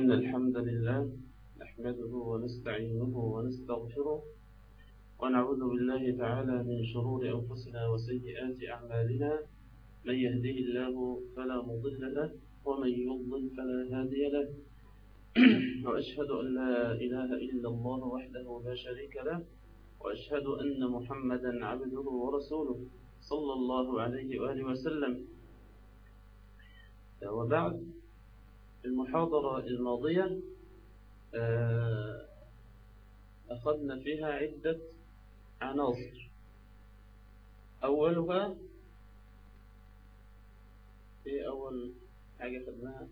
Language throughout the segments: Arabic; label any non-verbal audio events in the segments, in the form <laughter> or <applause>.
إن الحمد لله نحمده ونستعينه ونستغفره ونعوذ بالله تعالى من شرور أنفسنا وسيئات أعمالنا. من يهده الله فلا مضل له ومن يضلل فلا هادي له. <clears throat> وأشهد أن لا إله إلا الله وحده لا شريك له وأشهد أن محمدا عبده ورسوله صلى الله عليه وآله وسلم. وبعد المحاضرة الماضية أخذنا فيها عدة عناصر. أولها إيه أول حاجة خدناها؟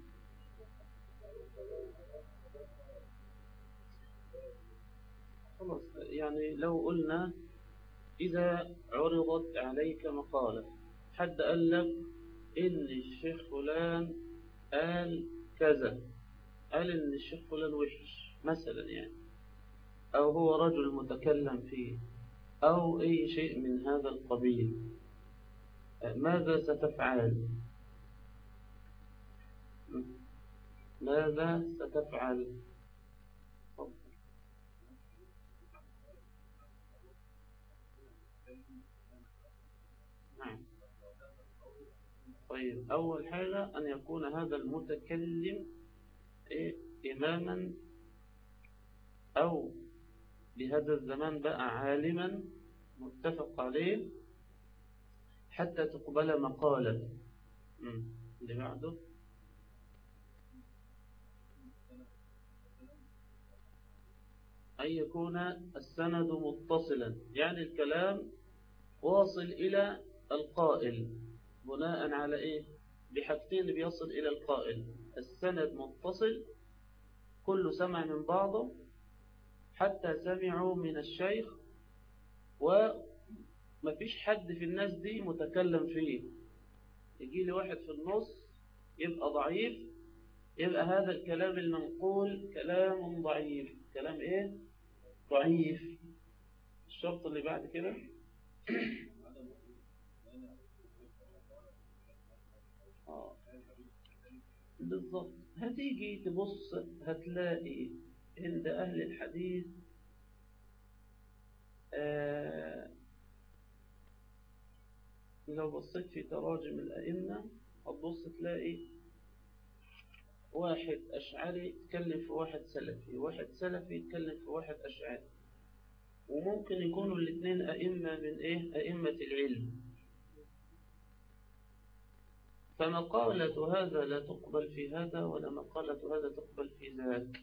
خلاص يعني لو قلنا إذا عرضت عليك مقالة حد قال لك إن الشيخ فلان قال كذا. قال إن الشيخ فلان وحش؟ مثلا يعني. أو هو رجل متكلم فيه. أو أي شيء من هذا القبيل. ماذا ستفعل؟ ماذا ستفعل نعم طيب أول حاجة أن يكون هذا المتكلم إيه إماما أو بهذا الزمان بقى عالما متفق عليه حتى تقبل مقالة اللي بعده. أن يكون السند متصلا يعني الكلام واصل إلى القائل. بناء على إيه؟ بحاجتين بيصل إلى القائل. السند متصل كل سمع من بعضه حتى سمعوا من الشيخ وما فيش حد في الناس دي متكلم فيه. يجي لي واحد في النص يبقى ضعيف يبقى هذا الكلام المنقول كلام ضعيف. كلام إيه؟ ضعيف. الشرط اللي بعد كده آه. بالضبط. هتيجي تبص هتلاقي عند أهل الحديث آه لو بصيت في تراجم الأئمة هتبص تلاقي واحد أشعري يتكلم في واحد سلفي واحد سلفي يتكلم في واحد أشعري. وممكن يكونوا الاثنين أئمة من إيه؟ أئمة العلم. فمقالة هذا لا تقبل في هذا ولا مقالة هذا تقبل في ذاك.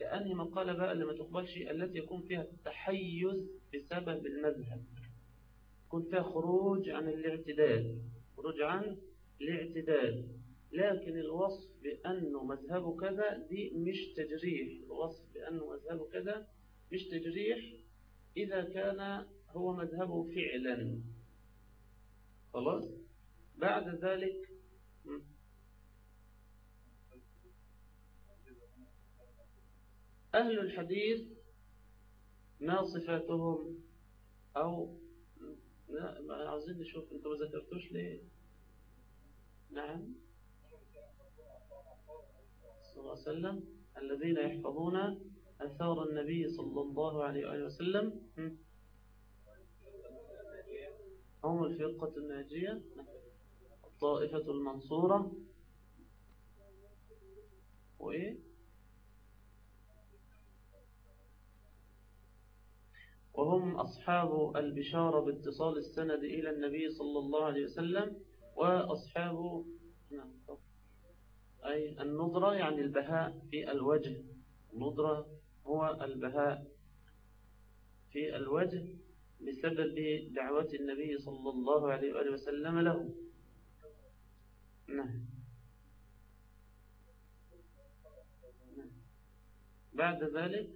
لأنهي مقالة بقى اللي ما تقبلش التي يكون فيها تحيز بسبب المذهب. يكون فيها خروج عن الاعتدال خروج عن الاعتدال. لكن الوصف بأنه مذهبه كذا دي مش تجريح. الوصف بأنه مذهبه كذا مش تجريح إذا كان هو مذهبه فعلا. خلاص؟ بعد ذلك أهل الحديث ما صفاتهم؟ أو لا ما عاوزين نشوف أنتوا ما ذكرتوش ليه؟ نعم. صلى الله عليه وسلم الذين يحفظون أثار النبي صلى الله عليه وآله وسلم. هم الفرقة الناجية؟ الطائفة المنصورة. وإيه؟ وهم أصحاب البشارة باتصال السند إلى النبي صلى الله عليه وسلم وأصحاب أي النظرة يعني البهاء في الوجه. النظرة هو البهاء في الوجه بسبب دعوة النبي صلى الله عليه وسلم له. نعم. بعد ذلك؟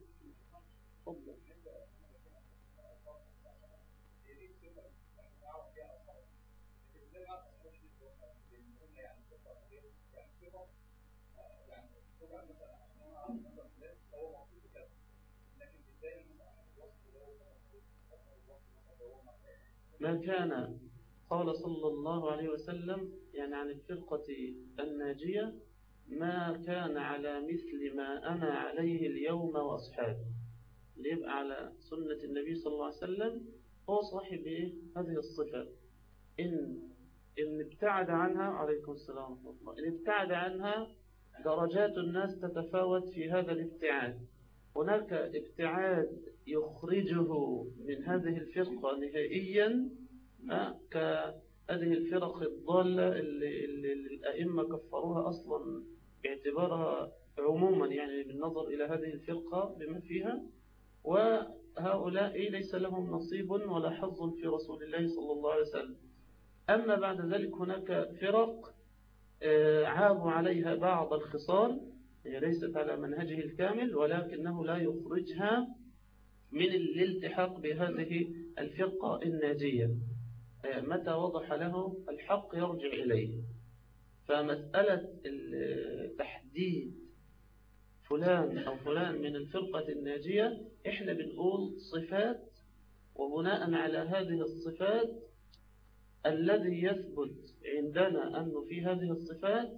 ما كان قال صلى الله عليه وسلم يعني عن الفرقة الناجية ما كان على مثل ما أنا عليه اليوم وأصحابي. اللي يبقى على سنة النبي صلى الله عليه وسلم هو صاحب إيه؟ هذه الصفة. إن إن ابتعد عنها عليكم السلام ورحمة الله. إن ابتعد عنها درجات الناس تتفاوت في هذا الابتعاد. هناك ابتعاد يخرجه من هذه الفرقة نهائيا كهذه الفرق الضالة اللي, اللي الأئمة كفروها أصلا باعتبارها عموما يعني بالنظر إلى هذه الفرقة بما فيها. وهؤلاء ليس لهم نصيب ولا حظ في رسول الله صلى الله عليه وسلم. أما بعد ذلك هناك فرق عابوا عليها بعض الخصال هي ليست على منهجه الكامل ولكنه لا يخرجها من الالتحاق بهذه الفرقة الناجية. متى وضح له الحق يرجع إليه. فمسألة تحديد فلان أو فلان من الفرقة الناجية إحنا بنقول صفات وبناء على هذه الصفات الذي يثبت عندنا أنه في هذه الصفات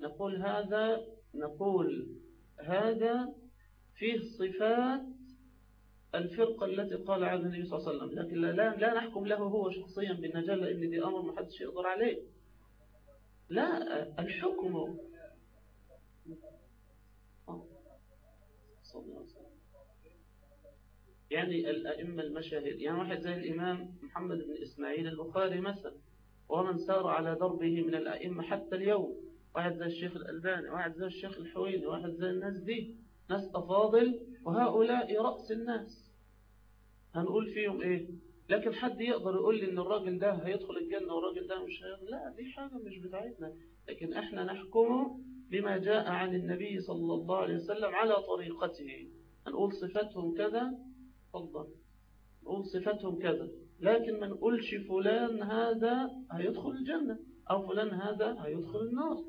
نقول هذا نقول هذا فيه صفات الفرقة التي قال عنها النبي صلى الله عليه وسلم. لكن لا, لا نحكم له هو شخصيا بالنجاة لأن دي أمر ما حدش يقدر عليه. لا الحكم. يعني الأئمة المشاهير يعني واحد زي الإمام محمد بن إسماعيل البخاري مثلا ومن سار على دربه من الأئمة حتى اليوم. واحد زي الشيخ الألباني واحد زي الشيخ الحويني واحد زي الناس دي ناس أفاضل وهؤلاء رأس الناس. هنقول فيهم إيه؟ لكن حد يقدر يقول لي إن الراجل ده هيدخل الجنة والراجل ده مش هيدخل؟ لا دي حاجة مش بتاعتنا. لكن إحنا نحكمه بما جاء عن النبي صلى الله عليه وسلم على طريقته. هنقول صفاتهم كذا تفضل. نقول صفاتهم كذا. لكن ما نقولش فلان هذا هيدخل الجنة أو فلان هذا هيدخل النار.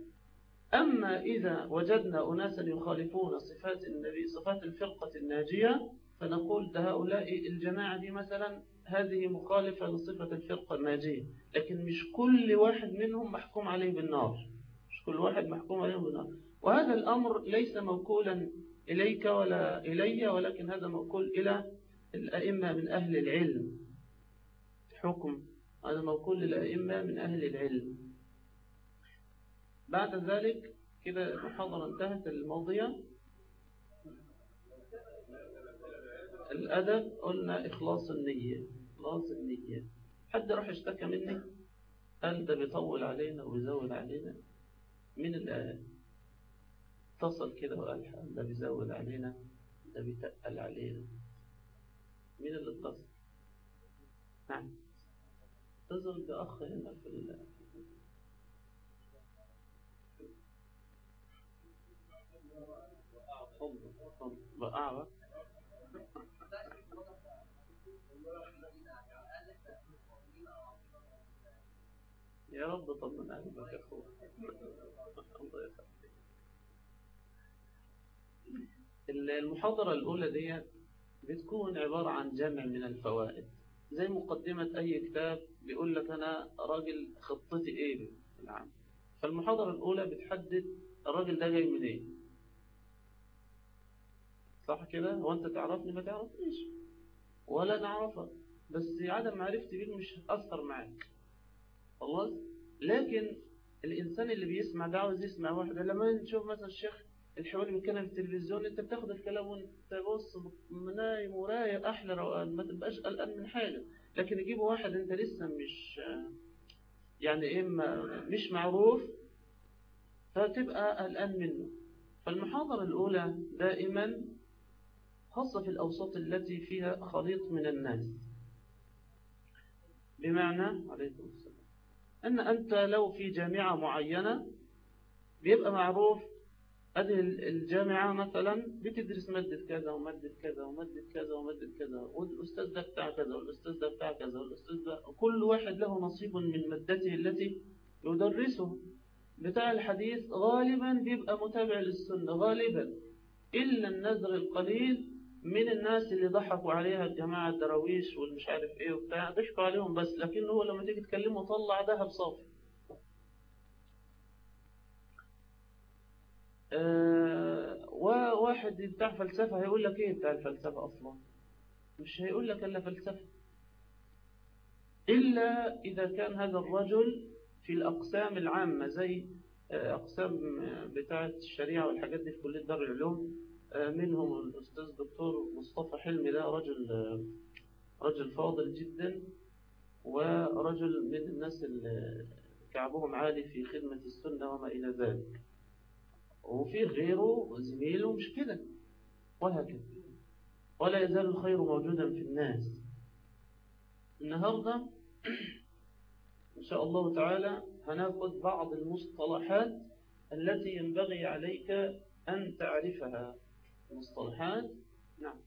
أما إذا وجدنا أناسا يخالفون صفات النبي صفات الفرقة الناجية فنقول ده هؤلاء الجماعة دي مثلا هذه مخالفة لصفة الفرقة الناجية. لكن مش كل واحد منهم محكوم عليه بالنار. مش كل واحد محكوم عليه بالنار. وهذا الأمر ليس موكولا إليك ولا إلي ولكن هذا موكول إلى الأئمة من أهل العلم. حكم هذا موكول للأئمة من أهل العلم. بعد ذلك كده المحاضرة انتهت الماضية الأدب قلنا إخلاص النية إخلاص النية. حد راح اشتكى مني؟ قال ده بيطول علينا وبيزود علينا. من اللي اتصل كده وقال ده بيزود علينا؟ ده بيتقل علينا. مين اللي اتصل؟ نعم. اتصل بأخ هنا في ال بقى يا رب طمن قلبك يا اخويا الله يخليك المحاضرة الأولى دي بتكون عبارة عن جمع من الفوائد. زي مقدمة أي كتاب بيقول لك أنا راجل خطتي إيه في العام فالمحاضرة الأولى بتحدد الراجل ده جاي منين؟ صح كده؟ هو أنت تعرفني؟ ما تعرفنيش. ولا نعرفك. بس عدم معرفتي بيه مش هتأثر معاك. خلاص؟ لكن الإنسان اللي بيسمع ده عاوز يسمع واحدة لما نشوف مثلا الشيخ الحوالي من كلام في التلفزيون أنت بتاخد الكلام وانت بص نايم ورايق أحلى روقان. ما تبقاش قلقان من حاجة. لكن يجيبوا واحد أنت لسه مش يعني إيه مش معروف فتبقى قلقان منه. فالمحاضرة الأولى دائما خاصة في الأوساط التي فيها خليط من الناس. بمعنى عليكم السلام. أن أنت لو في جامعة معينة بيبقى معروف هذه الجامعة مثلا بتدرس مادة كذا ومادة كذا ومادة كذا ومادة كذا والأستاذ ده بتاع كذا والأستاذ ده بتاع كذا والأستاذ ده كل واحد له نصيب من مادته التي يدرسه. بتاع الحديث غالبا بيبقى متابع للسنة غالبا. إلا النذر القليل من الناس اللي ضحكوا عليها الجماعة الدراويش والمش عارف إيه وبتاع ضحكوا عليهم بس لكن هو لما تيجي تكلمه طلع ذهب صافي. واحد بتاع فلسفة هيقول لك إيه بتاع الفلسفة أصلا؟ مش هيقول لك إلا فلسفة. إلا إذا كان هذا الرجل في الأقسام العامة زي أقسام بتاعة الشريعة والحاجات دي في كلية دار العلوم منهم الأستاذ الدكتور مصطفى حلمي ده رجل رجل فاضل جدا ورجل من الناس اللي كعبهم عالي في خدمة السنة وما إلى ذلك. وفي غيره زميله مش كده وهكذا ولا يزال الخير موجودا في الناس. النهاردة <clears throat> إن شاء الله تعالى هناخد بعض المصطلحات التي ينبغي عليك أن تعرفها. المصطلحات نعم.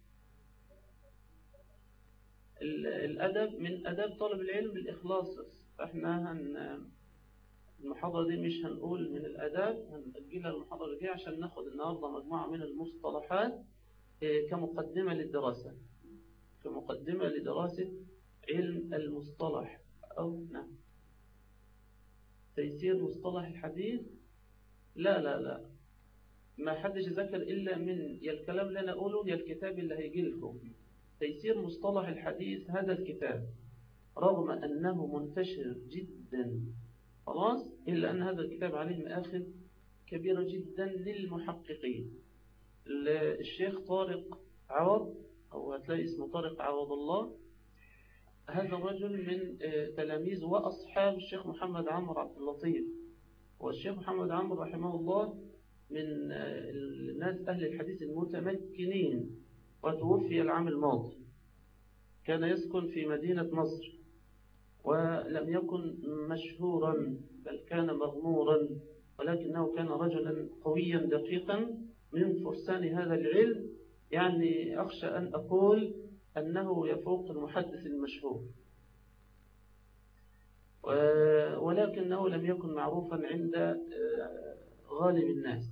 الأدب من أداب طالب العلم الإخلاص إحنا هن المحاضرة دي مش هنقول من الأداب هنأجلها المحاضرة الجاية عشان ناخد النهاردة مجموعة من المصطلحات كمقدمة للدراسة. كمقدمة لدراسة علم المصطلح. أو نعم. تيسير مصطلح الحديث؟ لا لا لا. ما حدش ذكر إلا من يا الكلام اللي أنا أقوله يا الكتاب اللي هيجي لكم. تيسير مصطلح الحديث هذا الكتاب رغم أنه منتشر جدا. خلاص؟ إلا أن هذا الكتاب عليه مآخذ كبيرة جدا للمحققين. الشيخ طارق عوض أو هتلاقي اسمه طارق عوض الله. هذا الرجل من تلاميذ وأصحاب الشيخ محمد عمرو عبد اللطيف. والشيخ محمد عمرو رحمه الله من الناس أهل الحديث المتمكنين. وتوفي العام الماضي كان يسكن في مدينة مصر ولم يكن مشهورا بل كان مغمورا ولكنه كان رجلا قويا دقيقا من فرسان هذا العلم. يعني أخشى أن أقول أنه يفوق المحدث المشهور. ولكنه لم يكن معروفا عند غالب الناس.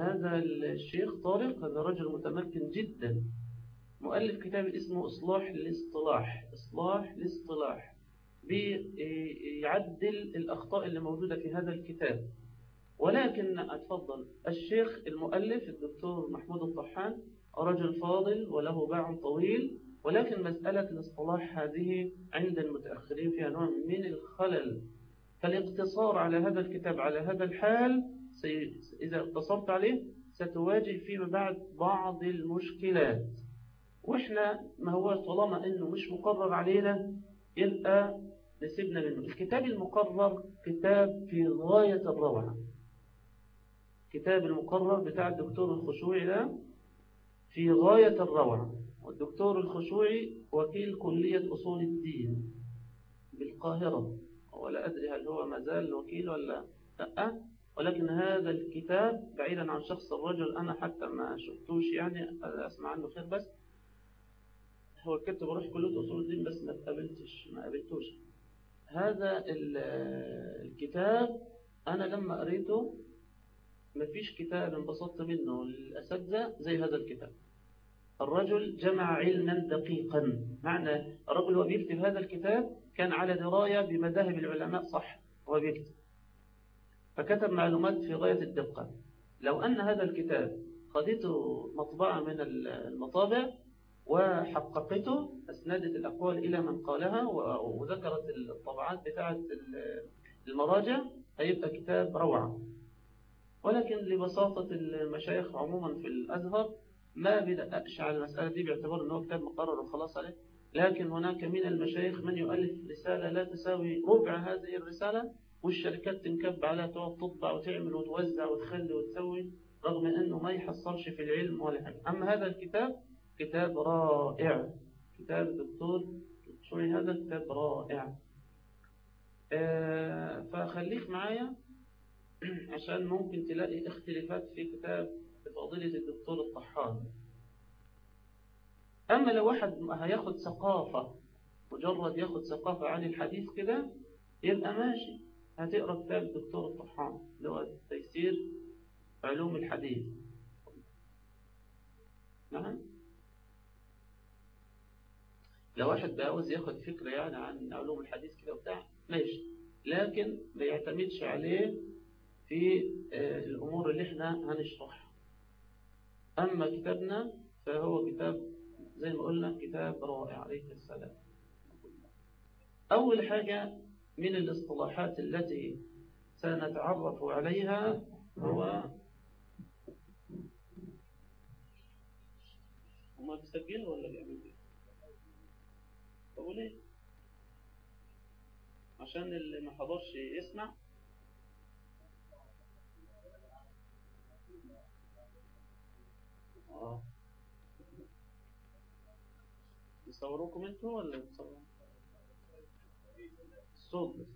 هذا الشيخ طارق هذا رجل متمكن جدا. مؤلف كتاب اسمه إصلاح الاصطلاح. إصلاح الاصطلاح. بيعدل الأخطاء اللي موجودة في هذا الكتاب. ولكن أتفضل الشيخ المؤلف الدكتور محمود الطحان رجل فاضل وله باع طويل ولكن مسألة الاصطلاح هذه عند المتأخرين فيها نوع من الخلل. فالاقتصار على هذا الكتاب على هذا الحال إذا اقتصرت عليه ستواجه فيما بعد بعض المشكلات. وإحنا ما هو طالما إنه مش مقرر علينا يبقى نسيبنا منه. الكتاب المقرر كتاب في غاية الروعة. كتاب المقرر بتاع الدكتور الخشوعي ده في غاية الروعة. والدكتور الخشوعي وكيل كلية أصول الدين بالقاهرة. ولا أدري هل هو مازال وكيل ولا لأ. ولكن هذا الكتاب بعيدا عن شخص الرجل أنا حتى ما شفتوش يعني أسمع عنه خير بس. هو كنت بروح كلية أصول الدين بس ما قابلتش ما قابلتوش. هذا الكتاب أنا لما قريته ما فيش كتاب انبسطت منه للأساتذة زي هذا الكتاب. الرجل جمع علما دقيقا. معنى الرجل هو بيكتب هذا الكتاب كان على دراية بمذاهب العلماء صح هو بيكتب. فكتب معلومات في غاية الدقة. لو أن هذا الكتاب خذته مطبعة من المطابع وحققته أسندت الأقوال إلى من قالها وذكرت الطبعات بتاعة المراجع هيبقى كتاب روعة. ولكن لبساطة المشايخ عموما في الأزهر ما بيدققش على المسألة دي باعتبار أنه كتاب مقرر وخلاص عليه. لكن هناك من المشايخ من يؤلف رسالة لا تساوي ربع هذه الرسالة والشركات تنكب عليها تقعد تطبع وتعمل وتوزع وتخلي وتسوي رغم أنه ما يحصلش في العلم ولا حاجة. أما هذا الكتاب كتاب رائع. كتاب الدكتور شوي هذا كتاب رائع. آه فخليك معايا <clears throat> عشان ممكن تلاقي اختلافات في كتاب فضيلة الدكتور الطحان أما لو واحد هياخد ثقافة مجرد ياخد ثقافة عن الحديث كده يبقى ماشي. هتقرأ كتاب الدكتور الطحان اللي هو تيسير علوم الحديث. نعم. لو واحد عاوز ياخد فكرة يعني عن علوم الحديث كده وبتاع ماشي. لكن ما يعتمدش عليه في الأمور اللي إحنا هنشرحها. أما كتابنا فهو كتاب زي ما قلنا كتاب رائع عليه السلام. أول حاجة من الاصطلاحات التي سنتعرف عليها هو هما بيسجلوا ولا بيعملوا إيه؟ طب ليه؟ عشان اللي ما حضرش يسمع آه يصوروكم أنتوا ولا يصوروا الصوت بس.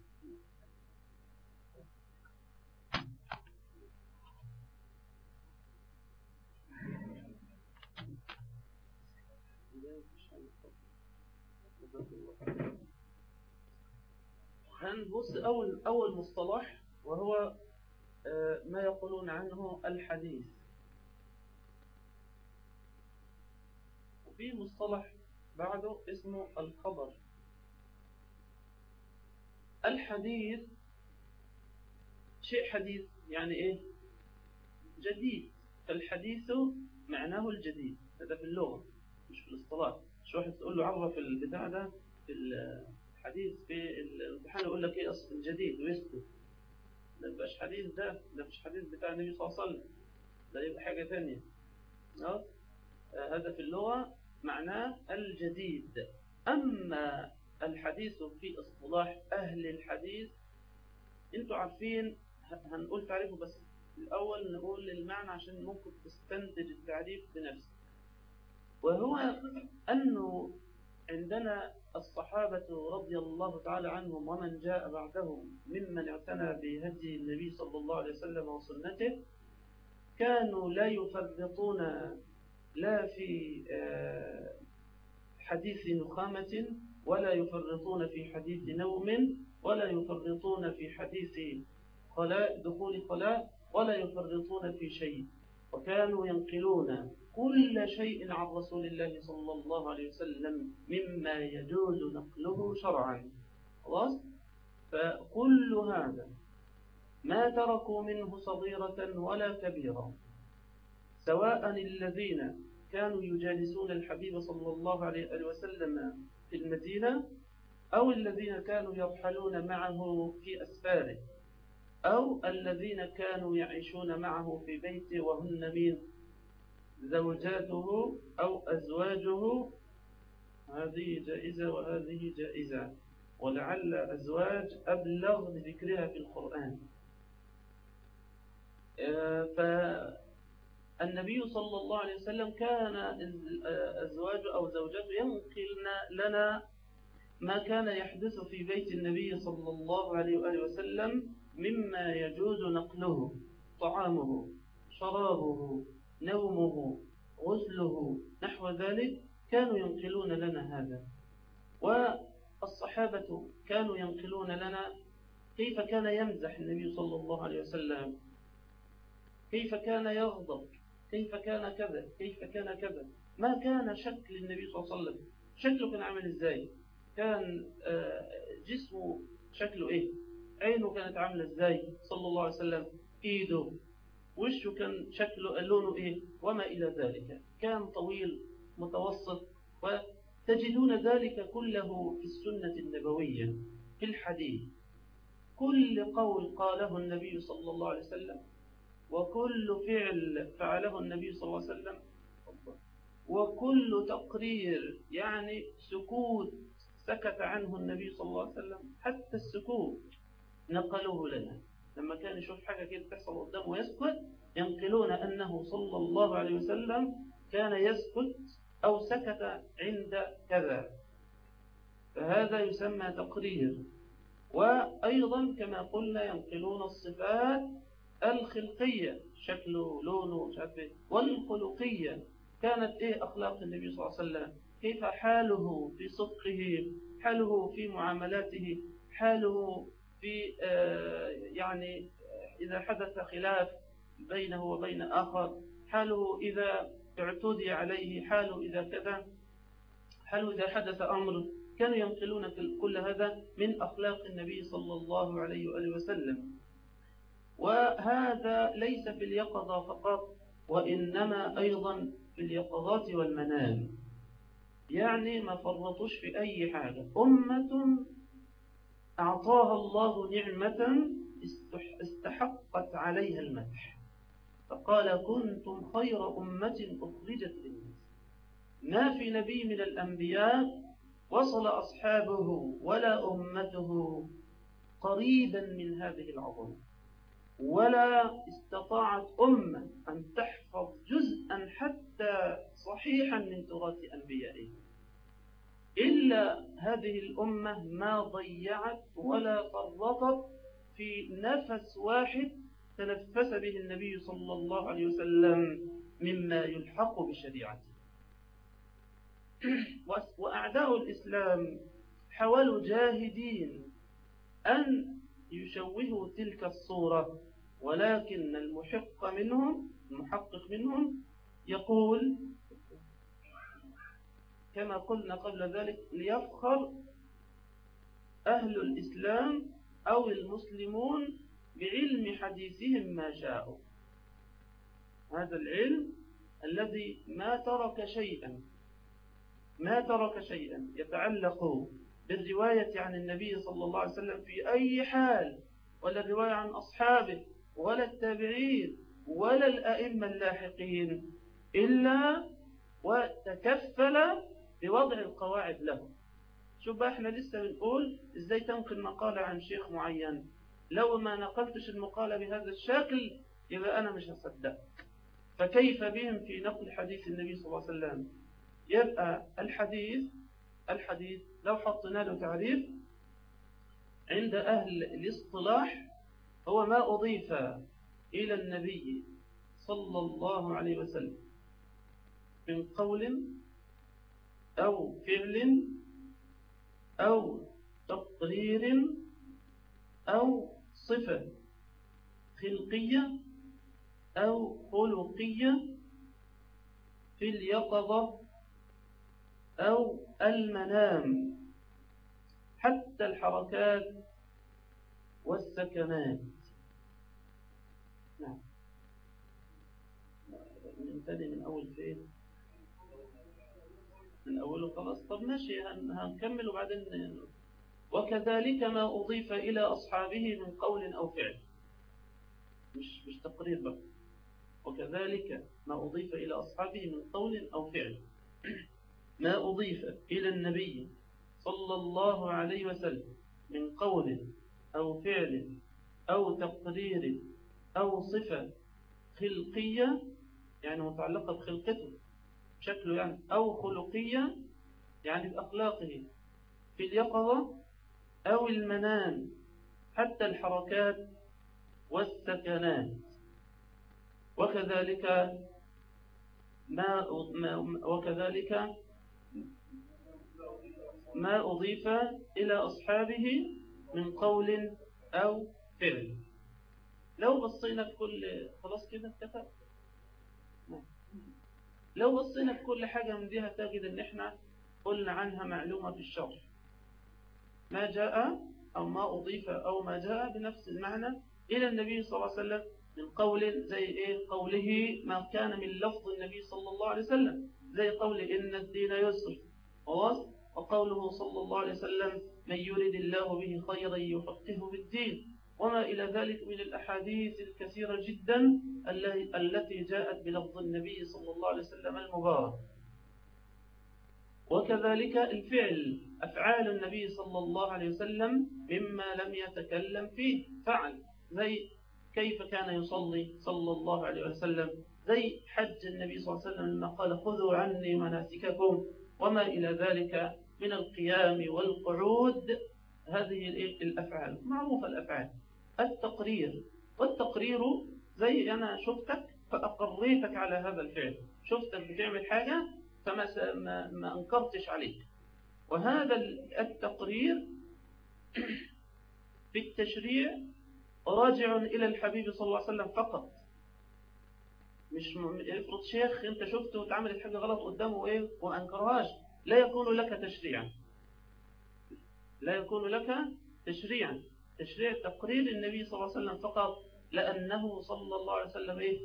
هنبص أول أول مصطلح وهو ما يقولون عنه الحديث. وفي مصطلح بعده اسمه الخبر. الحديث شيء حديث يعني إيه؟ جديد. فالحديث معناه الجديد. هذا في اللغة مش في الاصطلاح. مش واحد تقول له عرف البتاع ده في الحديث في الامتحان يقول لك إيه أصل الجديد ويسكت. ده مبقاش حديث ده ده مش حديث بتاع النبي صلى الله عليه وسلم. ده يبقى حاجة ثانية آه هذا في اللغة معناه الجديد. أما الحديث في اصطلاح أهل الحديث. أنتوا عارفين هنقول تعريفه بس الأول نقول المعنى عشان ممكن تستنتج التعريف بنفسك. وهو أنه عندنا الصحابة رضي الله تعالى عنهم ومن جاء بعدهم ممن اعتنى بهدي النبي صلى الله عليه وسلم وسنته كانوا لا يفرطون لا في حديث نخامة ولا يفرطون في حديث نوم ولا يفرطون في حديث خلاء دخول خلاء ولا يفرطون في شيء. وكانوا ينقلون كل شيء عن رسول الله صلى الله عليه وسلم مما يجوز نقله شرعا. خلاص؟ فكل هذا ما تركوا منه صغيرة ولا كبيرة سواء الذين كانوا يجالسون الحبيب صلى الله عليه وسلم في المدينة أو الذين كانوا يرحلون معه في أسفاره أو الذين كانوا يعيشون معه في بيته وهن من زوجاته أو أزواجه. هذه جائزة وهذه جائزة. ولعل أزواج أبلغ بذكرها في القرآن. فالنبي صلى الله عليه وسلم كان أزواجه أو زوجاته ينقلن لنا ما كان يحدث في بيت النبي صلى الله عليه وآله وسلم مما يجوز نقله طعامه شرابه نومه غسله. نحو ذلك كانوا ينقلون لنا هذا. والصحابة كانوا ينقلون لنا كيف كان يمزح النبي صلى الله عليه وسلم كيف كان يغضب. كيف كان كذا كيف كان كذا. ما كان شكل النبي صلى الله عليه وسلم. شكله كان عامل إزاي؟ كان جسمه شكله إيه؟ عينه كانت عاملة إزاي؟ صلى الله عليه وسلم. إيده. وشه كان شكله لونه إيه؟ وما إلى ذلك. كان طويل متوسط وتجدون ذلك كله في السنة النبوية في الحديث. كل قول قاله النبي صلى الله عليه وسلم. وكل فعل فعله النبي صلى الله عليه وسلم. وكل تقرير يعني سكوت سكت عنه النبي صلى الله عليه وسلم حتى السكوت نقلوه لنا. لما كان يشوف حاجة كده تحصل قدامه ويسكت ينقلون أنه صلى الله عليه وسلم كان يسكت أو سكت عند كذا. فهذا يسمى تقرير. وأيضا كما قلنا ينقلون الصفات الخلقية شكله لونه مش عارف والخلقية كانت إيه أخلاق النبي صلى الله عليه وسلم؟ كيف حاله في صدقه حاله في معاملاته حاله في آه يعني إذا حدث خلاف بينه وبين آخر حاله إذا اعتدي عليه حاله إذا كذا حاله إذا حدث أمر. كانوا ينقلون كل هذا من أخلاق النبي صلى الله عليه وآله وسلم. وهذا ليس في اليقظة فقط وإنما أيضا في اليقظات والمنام. يعني ما فرطوش في أي حاجة. أمة أعطاها الله نعمة استحقت عليها المدح. فقال كنتم خير أمة أخرجت للناس. ما في نبي من الأنبياء وصل أصحابه ولا أمته قريبا من هذه العظمة. ولا استطاعت أمة أن تحفظ جزءا حتى صحيحا من تراث أنبيائه. إلا هذه الأمة ما ضيعت ولا فرطت في نفس واحد تنفس به النبي صلى الله عليه وسلم مما يلحق بشريعته. وأعداء الإسلام حاولوا جاهدين أن يشوهوا تلك الصورة ولكن المحق منهم المحقق منهم يقول كما قلنا قبل ذلك ليفخر أهل الإسلام أو المسلمون بعلم حديثهم ما شاءوا. هذا العلم الذي ما ترك شيئا ما ترك شيئا يتعلق بالرواية عن النبي صلى الله عليه وسلم في أي حال ولا الرواية عن أصحابه ولا التابعين ولا الأئمة اللاحقين إلا وتكفل بوضع القواعد له شوف بقى إحنا لسه بنقول إزاي تنقل مقالة عن شيخ معين. لو ما نقلتش المقالة بهذا الشكل يبقى أنا مش هصدق. فكيف بهم في نقل حديث النبي صلى الله عليه وسلم؟ يبقى الحديث الحديث لو حطينا له تعريف عند أهل الاصطلاح هو ما أضيف إلى النبي صلى الله عليه وسلم من قول أو فعل أو تقرير أو صفة خلقية أو خلقية في اليقظة أو المنام حتى الحركات والسكنات. نعم. نبتدي من أول فين؟ من أوله خلاص. طب ماشي هنكمل وبعدين وكذلك ما أضيف إلى أصحابه من قول أو فعل. مش مش تقرير بقى. وكذلك ما أضيف إلى أصحابه من قول أو فعل. ما أضيف إلى النبي صلى الله عليه وسلم من قول أو فعل أو تقرير أو صفة خلقية يعني متعلقة بخلقته شكله يعني أو خلقية يعني بأخلاقه في اليقظة أو المنام حتى الحركات والسكنات. وكذلك ما وكذلك ما أضيف إلى أصحابه من قول أو فعل. لو بصينا في كل خلاص كده اتفق لو بصينا في كل حاجة من دي هتجد إن إحنا قلنا عنها معلومة في الشرح. ما جاء أو ما أضيف أو ما جاء بنفس المعنى إلى النبي صلى الله عليه وسلم من قول زي إيه؟ قوله ما كان من لفظ النبي صلى الله عليه وسلم. زي قول إن الدين يسر. خلاص؟ وقوله صلى الله عليه وسلم من يريد الله به خيرا يفقهه بالدين وما إلى ذلك من الأحاديث الكثيرة جدا التي جاءت بلفظ النبي صلى الله عليه وسلم المبارك. وكذلك الفعل أفعال النبي صلى الله عليه وسلم مما لم يتكلم فيه. فعل زي كيف كان يصلي صلى الله عليه وسلم؟ زي حج النبي صلى الله عليه وسلم لما قال خذوا عني مناسككم. وما إلى ذلك من القيام والقعود. هذه الأفعال معروفة الأفعال. التقرير. والتقرير زي أنا شفتك فأقريتك على هذا الفعل. شفتك بتعمل حاجة فما ما, أنكرتش عليك. وهذا التقرير <clears throat> في التشريع راجع إلى الحبيب صلى الله عليه وسلم فقط. مش افرض شيخ أنت شفته وتعملت حاجة غلط قدامه إيه؟ وأنكرهاش. لا يكون لك تشريعا. لا يكون لك تشريعا. تشريع تقرير النبي صلى الله عليه وسلم فقط لأنه صلى الله عليه وسلم إيه؟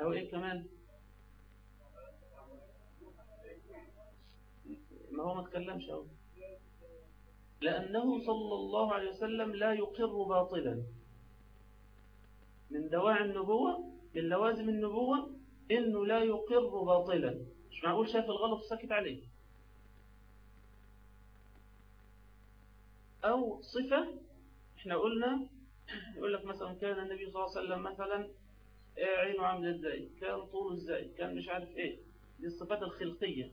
أو إيه كمان؟ ما هو ما تكلمش أو لأنه صلى الله عليه وسلم لا يقر باطلا. من دواعي النبوة من لوازم النبوة إنه لا يقر باطلا. مش معقول شاف الغلط وسكت عليه. أو صفة إحنا قلنا يقول لك مثلا كان النبي صلى الله عليه وسلم مثلا عينه عامل إزاي؟ كان طوله إزاي؟ كان مش عارف إيه. دي الصفات الخلقية.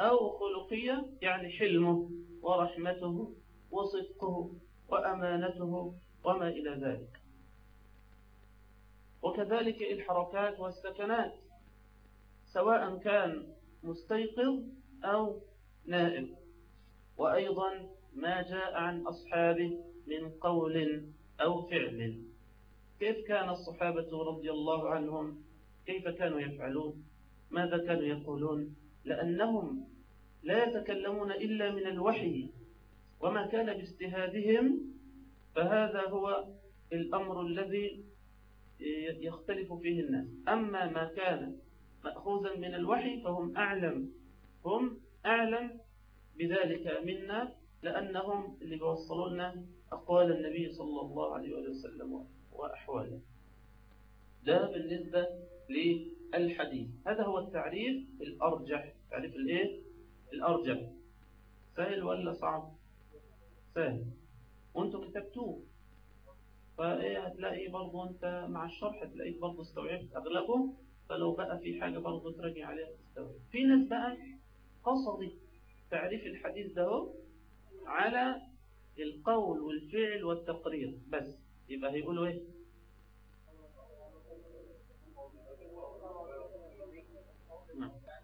أو خلقية يعني حلمه ورحمته وصدقه وأمانته وما إلى ذلك. وكذلك الحركات والسكنات. سواء كان مستيقظ أو نائم. وأيضا ما جاء عن أصحابه من قول أو فعل. كيف كان الصحابة رضي الله عنهم؟ كيف كانوا يفعلون؟ ماذا كانوا يقولون؟ لأنهم لا يتكلمون إلا من الوحي. وما كان باجتهادهم فهذا هو الأمر الذي يختلف فيه الناس. أما ما كان مأخوذا من الوحي فهم أعلم هم أعلم بذلك منا لأنهم اللي بيوصلوا لنا أقوال النبي صلى الله عليه وسلم وأحواله. ده بالنسبة للحديث. هذا هو التعريف الأرجح. تعريف الإيه؟ الأرجح. سهل ولا صعب؟ سهل. وانتوا كتبتوه. فإيه هتلاقي برضو أنت مع الشرح هتلاقيك برضو استوعبت أغلبه. فلو بقى في حاجة برضو تراجع عليها تستوعب. في ناس بقى قصدت تعريف الحديث ده على القول والفعل والتقرير بس. يبقى هيقولوا إيه؟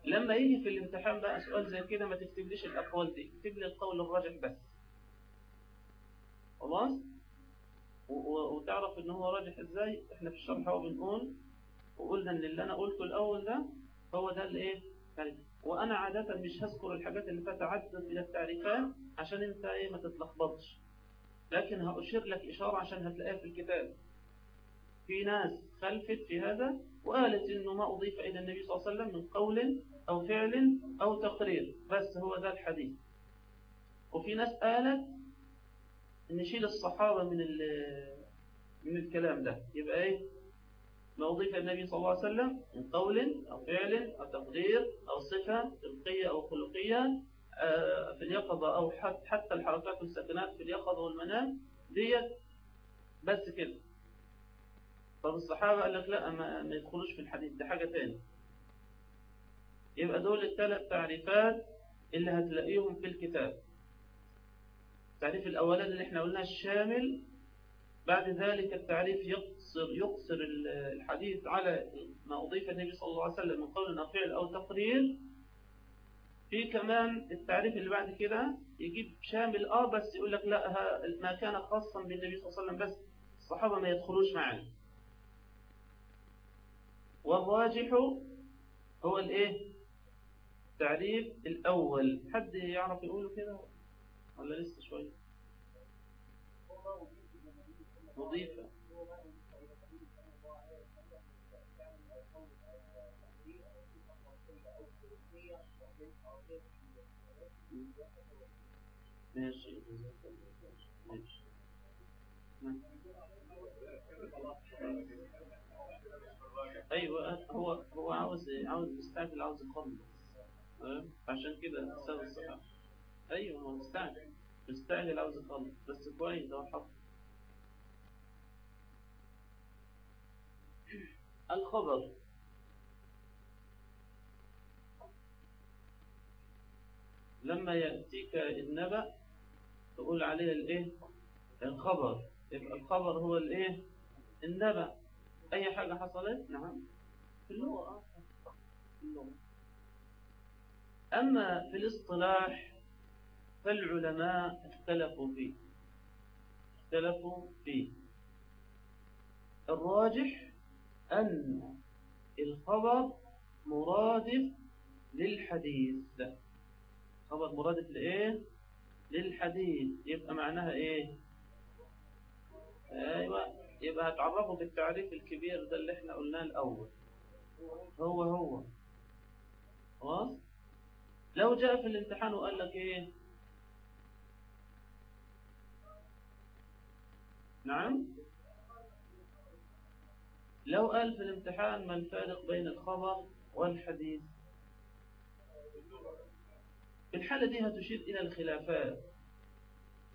لما يجي في الامتحان بقى سؤال زي كده ما تكتبليش الأقوال دي اكتب لي القول الراجح بس. خلاص؟ وتعرف إن هو راجح إزاي؟ إحنا في الشرح هو بنقول وقلنا إن اللي أنا قلته الأول ده هو ده يعني وأنا عادة مش هذكر الحاجات اللي فتعدد من التعريفات عشان أنت إيه؟ ما تتلخبطش. لكن هأشير لك إشارة عشان هتلاقيها في الكتاب. في ناس خلفت في هذا وقالت إنه ما أضيف إلى النبي صلى الله عليه وسلم من قول أو فعل أو تقرير. بس هو ده الحديث. وفي ناس قالت نشيل الصحابة من من الكلام ده. يبقى إيه؟ ما أضيف النبي صلى الله عليه وسلم من قول أو فعل أو تقدير أو صفة خلقية أو خلقية في اليقظة أو حتى الحركات والسكنات في اليقظة والمنام ديت بس كده. طب الصحابة قال لك لا ما, يدخلوش في الحديث ده حاجة تاني يبقى دول الثلاث تعريفات اللي هتلاقيهم في الكتاب. التعريف الأولاني اللي إحنا قلناه الشامل بعد ذلك التعريف يقصر يقصر الحديث على ما أضيف النبي صلى الله عليه وسلم من قول أو فعل أو تقرير. في كمان التعريف اللي بعد كده يجيب شامل آه بس يقول لك لا ما كان خاصا بالنبي صلى الله عليه وسلم بس الصحابة ما يدخلوش معاه والراجح هو الإيه؟ التعريف الأول. حد يعرف يقوله كده؟ ولا لسه شوية؟ مضيفة. ماشي. ماشي أيوه هو هو عاوز عاوز مستعجل عاوز يخلص. عشان كده سبب الصحة. أيوه هو مستعجل. مستعجل عاوز يخلص. بس كويس هو حط الخبر. لما يأتيك النبأ تقول عليه الإيه؟ الخبر. يبقى الخبر هو الإيه؟ النبأ. أي حاجة حصلت؟ نعم. في اللغة. في اللغة أما في الاصطلاح فالعلماء اختلفوا فيه. اختلفوا فيه. الراجح أن الخبر مرادف للحديث. خبر مرادف لإيه؟ للحديث. يبقى معناها إيه؟ أيوه يبقى هتعرفه بالتعريف الكبير ده اللي إحنا قلناه الأول. هو هو. خلاص؟ لو جاء في الامتحان وقال لك إيه؟ نعم؟ لو قال في الامتحان ما الفارق بين الخبر والحديث. في الحالة دي هتشير إلى الخلافات.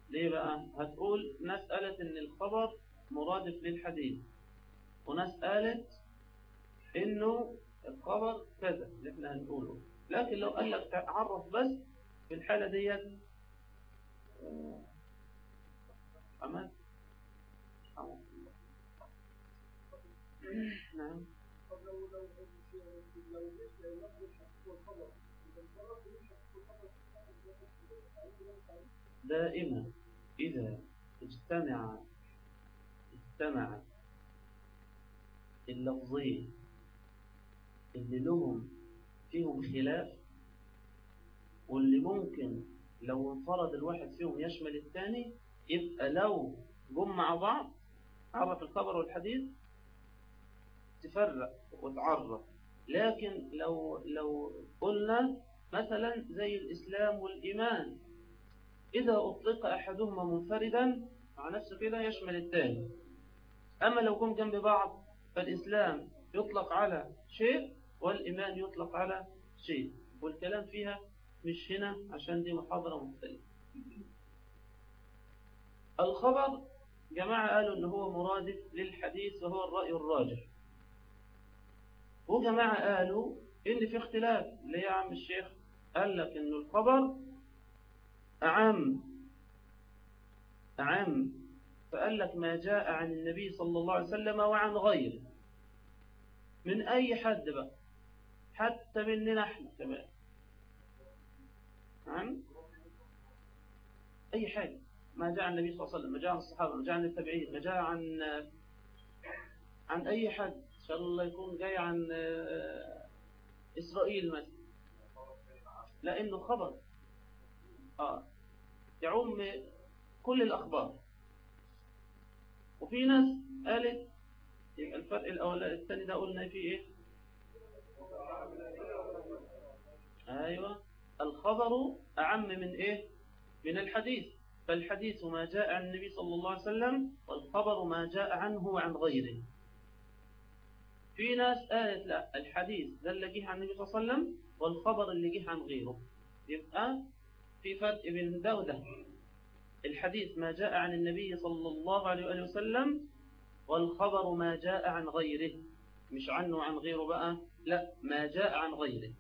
ليه بقى؟ هتقول ناس قالت إن الخبر مرادف للحديث وناس قالت إنه الخبر كذا اللي إحنا هنقوله. لكن لو قال لك تعرف بس في الحالة ديت عمل نعم. دائما إذا اجتمع اجتمع اللفظين اللي لهم فيهم خلاف واللي ممكن لو انفرد الواحد فيهم يشمل الثاني يبقى لو جم مع بعض عرف الخبر والحديث تفرق وتعرف. لكن لو لو قلنا مثلا زي الإسلام والإيمان إذا أطلق أحدهما منفردا مع نفسه كده يشمل الثاني أما لو كن جنب بعض فالإسلام يطلق على شيء والإيمان يطلق على شيء. والكلام فيها مش هنا عشان دي محاضرة مختلفة. الخبر جماعة قالوا إن هو مرادف للحديث وهو الرأي الراجح. وجماعة قالوا إن في اختلاف. ليه يا عم الشيخ؟ قال لك إن الخبر أعم أعم. فقال لك ما جاء عن النبي صلى الله عليه وسلم وعن غيره. من أي حد بقى؟ حتى مننا إحنا كمان. عن أي حاجة ما جاء عن النبي صلى الله عليه وسلم ما جاء عن الصحابة ما جاء عن التابعين ما جاء عن عن أي حد. إن شاء الله يكون جاي عن إسرائيل مثلا. لأنه خبر. آه. يعم كل الأخبار. وفي ناس قالت يبقى الفرق الأول الثاني ده قلنا فيه إيه؟ أيوة. الخبر أعم من إيه؟ من الحديث. فالحديث ما جاء عن النبي صلى الله عليه وسلم والخبر ما جاء عنه وعن غيره. في ناس قالت لا الحديث ده اللي جه عن النبي صلى الله عليه وسلم والخبر اللي جه عن غيره. يبقى في فرق بين ده وده الحديث ما جاء عن النبي صلى الله عليه وسلم والخبر ما جاء عن غيره. مش عنه عن غيره بقى لا ما جاء عن غيره.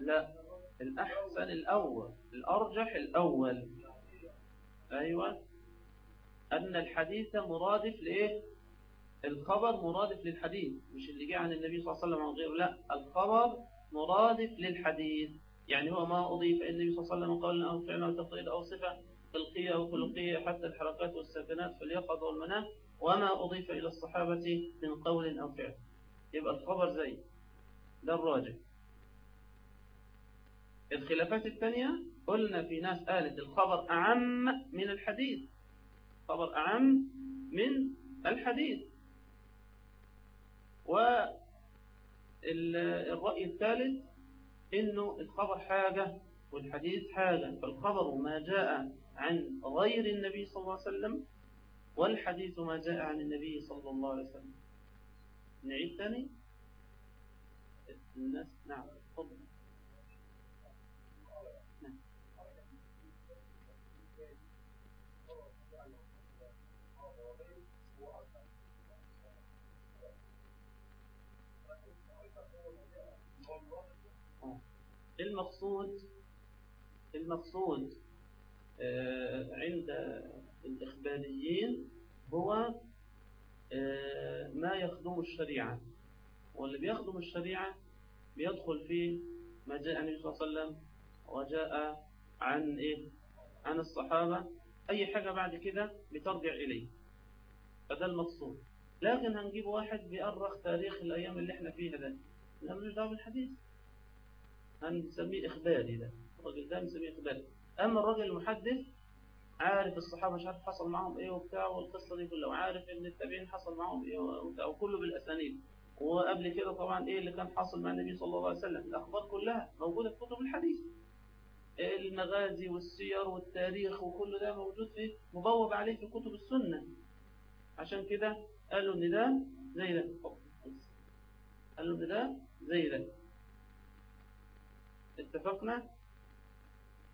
لا الأحسن الأول الأرجح الأول. أيوة. أن الحديث مرادف لإيه؟ الخبر مرادف للحديث مش اللي جاء عن النبي صلى الله عليه وسلم عن غيره لا الخبر مرادف للحديث. يعني هو ما أضيف النبي صلى الله عليه وسلم قولا أو فعلا أو تقرير أو صفة خلقية أو خلقية حتى الحركات والسكنات في اليقظة والمنام وما أضيف إلى الصحابة من قول أو فعل. يبقى الخبر زي ده الراجح. الخلافات الثانية قلنا في ناس قالت الخبر أعم من الحديث. خبر أعم من الحديث. والرأي الثالث إنه الخبر حاجة والحديث حاجة فالخبر ما جاء عن غير النبي صلى الله عليه وسلم والحديث ما جاء عن النبي صلى الله عليه وسلم نعيد ثاني الناس نعم. المقصود المقصود عند الإخباريين هو ما يخدم الشريعة. واللي بيخدم الشريعة بيدخل في ما جاء النبي صلى الله عليه وسلم وجاء عن إيه؟ عن الصحابة. أي حاجة بعد كده بترجع إليه. فده المقصود. لكن هنجيب واحد بيأرخ تاريخ الأيام اللي إحنا فيها ده. لا ملوش دعوة بالحديث. هنسميه إخباري ده. راجل أما الراجل المحدث عارف الصحابة مش عارف حصل معهم إيه وبتاع والقصة دي كلها وعارف إن التابعين حصل معهم إيه وبتاع وكله بالأسانيد. وقبل كده طبعا إيه اللي كان حاصل مع النبي صلى الله عليه وسلم؟ الأخبار كلها موجودة في كتب الحديث. المغازي والسير والتاريخ وكل ده موجود في مبوب عليه في كتب السنة. عشان كده قالوا إن ده زي ده. قالوا إن ده زي ده. اتفقنا؟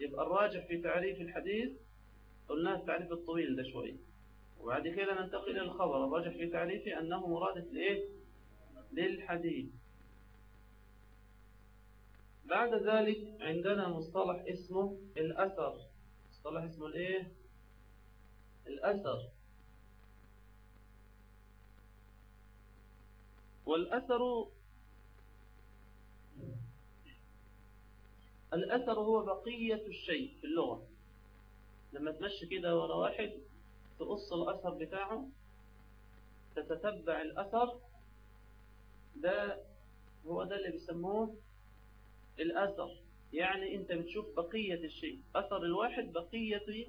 يبقى الراجح في تعريف الحديث قلنا التعريف الطويل ده شوي. وبعد كده ننتقل إلى الخبر. الراجح في تعريفه أنه مرادف لإيه؟ للحديث. بعد ذلك عندنا مصطلح اسمه الأثر. مصطلح اسمه الإيه؟ الأثر. والأثر الأثر هو بقية الشيء في اللغة. لما تمشي كده ورا واحد تقص الأثر بتاعه تتتبع الأثر. ده هو ده اللي بيسموه الأثر. يعني أنت بتشوف بقية الشيء. أثر الواحد بقية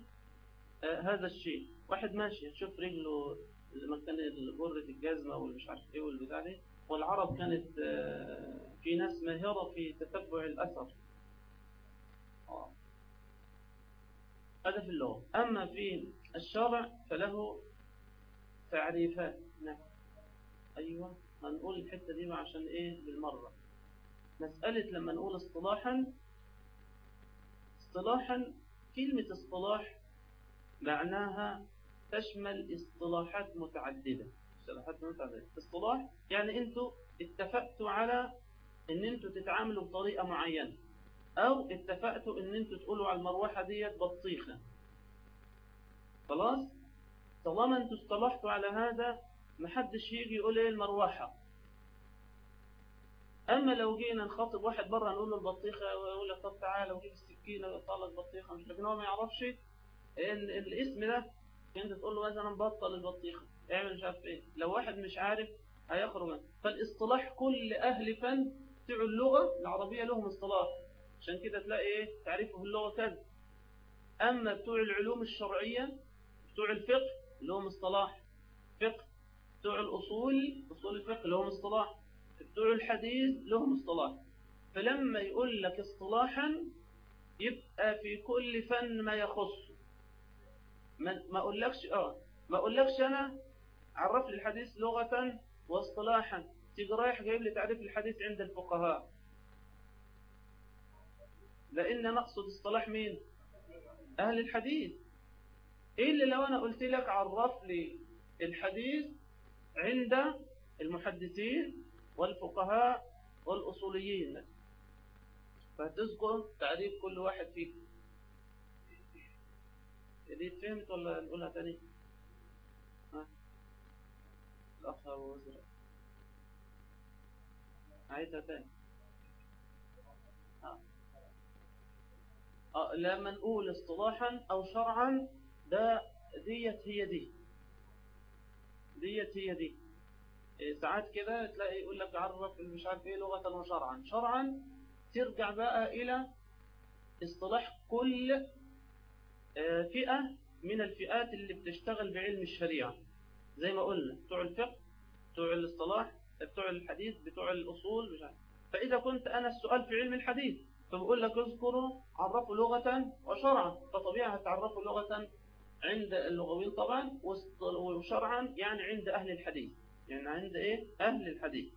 آه هذا الشيء. واحد ماشي تشوف رجله مكان جرة الجزمة واللي مش عارف إيه والبتاع دي. والعرب كانت آه في ناس ماهرة في تتبع الأثر. هذا في اللغة أما في الشرع فله تعريفات نعم أيوة هنقول الحتة دي عشان إيه؟ بالمرة مسألة لما نقول اصطلاحا اصطلاحا كلمة اصطلاح معناها تشمل اصطلاحات متعددة. اصطلاحات متعددة. اصطلاح يعني أنتوا اتفقتوا على إن أنتوا تتعاملوا بطريقة معينة. أو اتفقتوا إن أنتوا تقولوا على المروحة ديت بطيخة. خلاص؟ طالما أنتوا اصطلحتوا على هذا محدش يجي يقول إيه المروحة. أما لو جينا نخاطب واحد بره نقول له البطيخة ويقول لك طب تعالى وجيب السكينة وطلع البطيخة مش لكن هو ما يعرفش ان الاسم ده أنت تقول له مثلا بطل البطيخة اعمل مش عارف إيه. لو واحد مش عارف هيخرج فالاصطلاح كل أهل فن بتوع اللغة العربية لهم اصطلاح. عشان كده تلاقي إيه؟ تعريفه اللغة كذا. أما بتوع العلوم الشرعية بتوع الفقه لهم اصطلاح فقه. بتوع الأصول أصول الفقه لهم اصطلاح بتوع الحديث لهم اصطلاح فلما يقول لك اصطلاحا يبقى في كل فن ما يخصه. ما ما أقولكش آه ما أقولكش أنا عرف لي الحديث لغة واصطلاحا. تيجي رايح جايب لي تعريف الحديث عند الفقهاء. لأن نقصد اصطلاح مين؟ أهل الحديث. إيه اللي لو أنا قلت لك عرف لي الحديث عند المحدثين والفقهاء والأصوليين. فهتذكر تعريف كل واحد فيهم. دي فهمت ولا نقولها تاني؟ ها؟ الأخ أبو عايزها تاني. آه لما نقول اصطلاحا أو شرعا ده ديت هي دي. ديت هي دي. إيه ساعات كده تلاقي يقول لك عرف مش عارف إيه لغة وشرعا. شرعا ترجع بقى إلى اصطلاح كل فئة من الفئات اللي بتشتغل بعلم الشريعة. زي ما قلنا بتوع الفقه بتوع الاصطلاح بتوع الحديث بتوع الأصول. فإذا كنت أنا السؤال في علم الحديث فبقول لك اذكروا عرفوا لغة وشرعا فطبيعي هتعرفوا لغة عند اللغويين طبعا وشرعا يعني عند أهل الحديث. يعني عند إيه؟ أهل الحديث.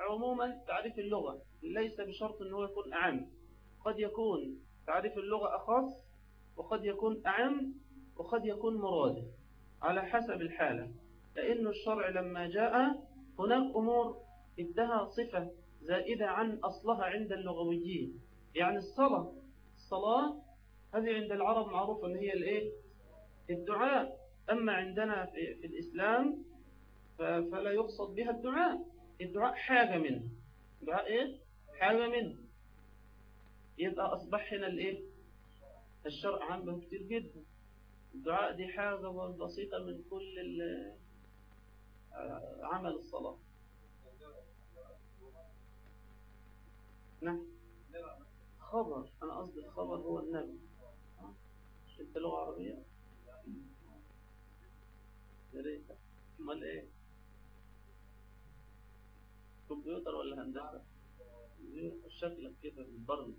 عموما تعريف اللغة ليس بشرط أنه يكون أعم. قد يكون تعريف اللغة أخص وقد يكون أعم وقد يكون مراد على حسب الحالة. لأن الشرع لما جاء هناك أمور ادها صفة زائدة عن أصلها عند اللغويين. يعني الصلاة الصلاة هذه عند العرب معروفة أن هي الإيه؟ الدعاء. أما عندنا في, الإسلام فلا يقصد بها الدعاء. الدعاء حاجة منه. الدعاء إيه؟ حاجة منه. يبقى أصبح هنا الإيه؟ الشرع عامه كتير جدا. الدعاء دي حاجة بسيطة من كل عمل الصلاة. نعم. خبر أنا قصدي الخبر هو النبي. أنت لغة عربية يا ريت. أمال إيه؟ كمبيوتر ولا هندسة؟ شكلك كده بالبرد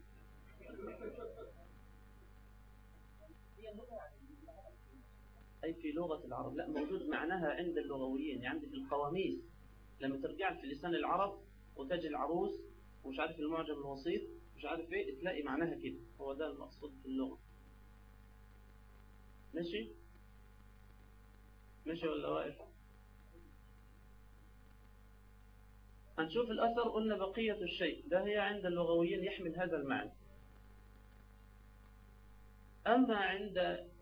أي في لغة العرب؟ لا موجود معناها عند اللغويين يعني في القواميس. لما ترجع في لسان العرب وتجي العروس ومش عارف المعجم الوسيط مش عارف إيه تلاقي معناها كده. هو ده المقصود في اللغة. ماشي؟ ماشي ولا واقف؟ هنشوف الأثر. قلنا بقية الشيء. ده هي عند اللغويين يحمل هذا المعنى. أما عند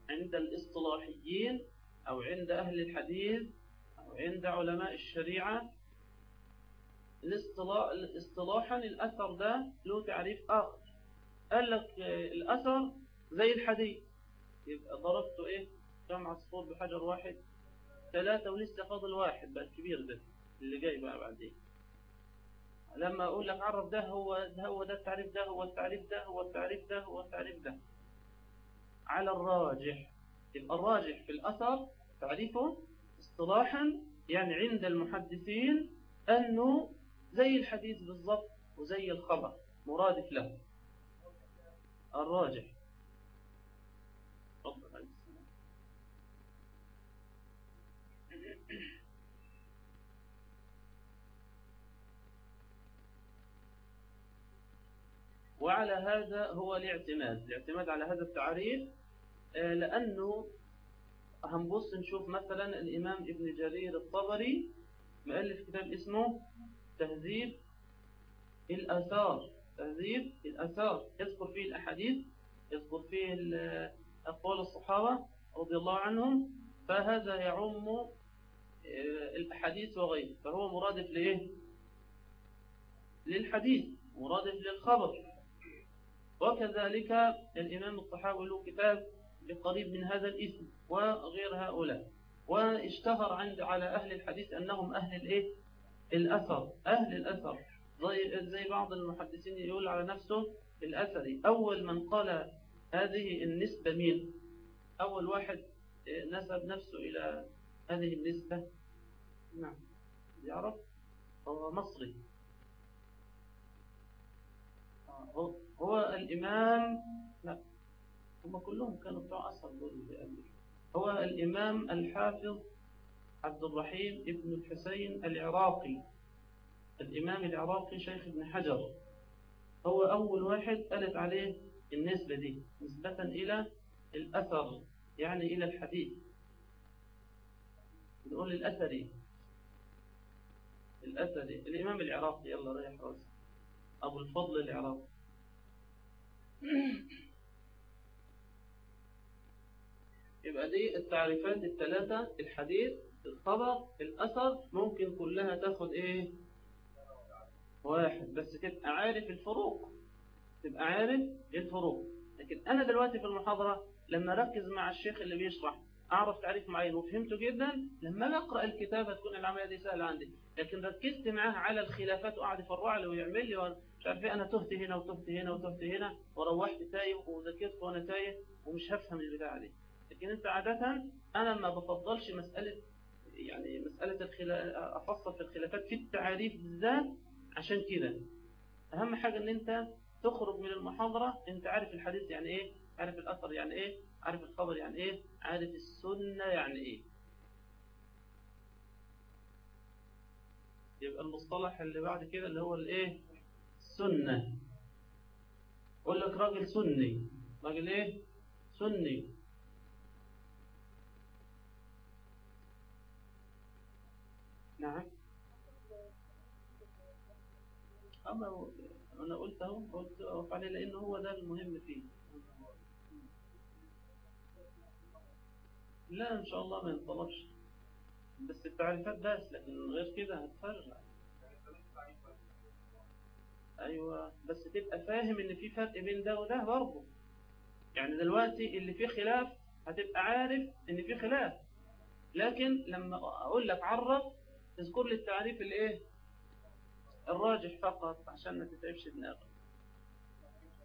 عند الإصطلاحيين أو عند أهل الحديث أو عند علماء الشريعة اصطلاحا الأثر ده له تعريف آخر. قال لك الأثر زي الحديث يبقى ضربته إيه؟ كم عصفور بحجر واحد. ثلاثة ولسه فاضل واحد بقى الكبير ده اللي جاي بقى بعدين. لما أقول لك عرف ده هو ده هو ده التعريف ده هو التعريف ده هو التعريف ده هو التعريف ده. على الراجح. يبقى الراجح في الأثر تعريفه اصطلاحا يعني عند المحدثين أنه زي الحديث بالضبط وزي الخبر. مرادف له؟ الراجح. وعلى هذا هو الاعتماد. الاعتماد على هذا التعريف لأنه هنبص نشوف مثلا الإمام ابن جرير الطبري مؤلف كتاب اسمه تهذيب الأثار تهذيب الأثار يذكر فيه الأحاديث يذكر فيه أقوال الصحابة رضي الله عنهم فهذا يعم الأحاديث وغيره فهو مرادف لإيه؟ للحديث مرادف للخبر وكذلك الإمام الطحاوي له كتاب بقريب من هذا الاسم وغير هؤلاء واشتهر عند على أهل الحديث أنهم أهل الإيه؟ الأثر أهل الأثر. زي, زي بعض المحدثين يقول على نفسه الأثري أول من قال هذه النسبة مين؟ أول واحد نسب نفسه إلى هذه النسبة؟ نعم. يعرف؟ هو مصري. هو الإمام لا. هم كلهم كانوا بتوع أثر دول هو الإمام الحافظ عبد الرحيم ابن الحسين العراقي. الإمام العراقي شيخ ابن حجر. هو أول واحد قالت عليه النسبة دي نسبة إلى الأثر يعني إلى الحديث. نقول الأثري. الأثري. الإمام العراقي يلا ريح راسي أبو الفضل العراقي. يبقى دي التعريفات الثلاثة الحديث الخبر الأثر ممكن كلها تاخد إيه؟ واحد. بس تبقى عارف الفروق. تبقى عارف الفروق. لكن أنا دلوقتي في المحاضرة لما ركز مع الشيخ اللي بيشرح أعرف تعريف معين وفهمته جدا لما أقرأ الكتاب هتكون العملية دي سهلة عندي. لكن ركزت معاه على الخلافات وقعد يفرع لي ويعمل لي مش عارف إيه أنا تهت هنا وتهت هنا وتهت هنا وروحت تايه وذاكرت وأنا تايه ومش هفهم البتاعة دي. لكن أنت عادة أنا ما بفضلش مسألة يعني مسألة. أفصل في الخلافات في التعريف بالذات عشان كده. أهم حاجة أن أنت تخرج من المحاضرة أنت عارف الحديث يعني إيه عارف الأثر يعني إيه عارف الخبر يعني إيه عارف السنة يعني إيه. يبقى المصطلح اللي بعد كده اللي هو الإيه؟ السنة. يقول لك راجل سني. راجل إيه؟ سني. نعم. أما أنا قلت أهو قلت أقف عليه لأنه هو ده المهم فيه. لا إن شاء الله ما ينطلبش بس التعريفات بس لكن غير كده هتفرق. أيوة بس تبقى فاهم إن في فرق بين ده وده برضه. يعني دلوقتي اللي فيه خلاف هتبقى عارف إن فيه خلاف. لكن لما أقول لك عرف تذكر لي التعريف الإيه؟ الراجح فقط عشان ما تتعبش دماغك.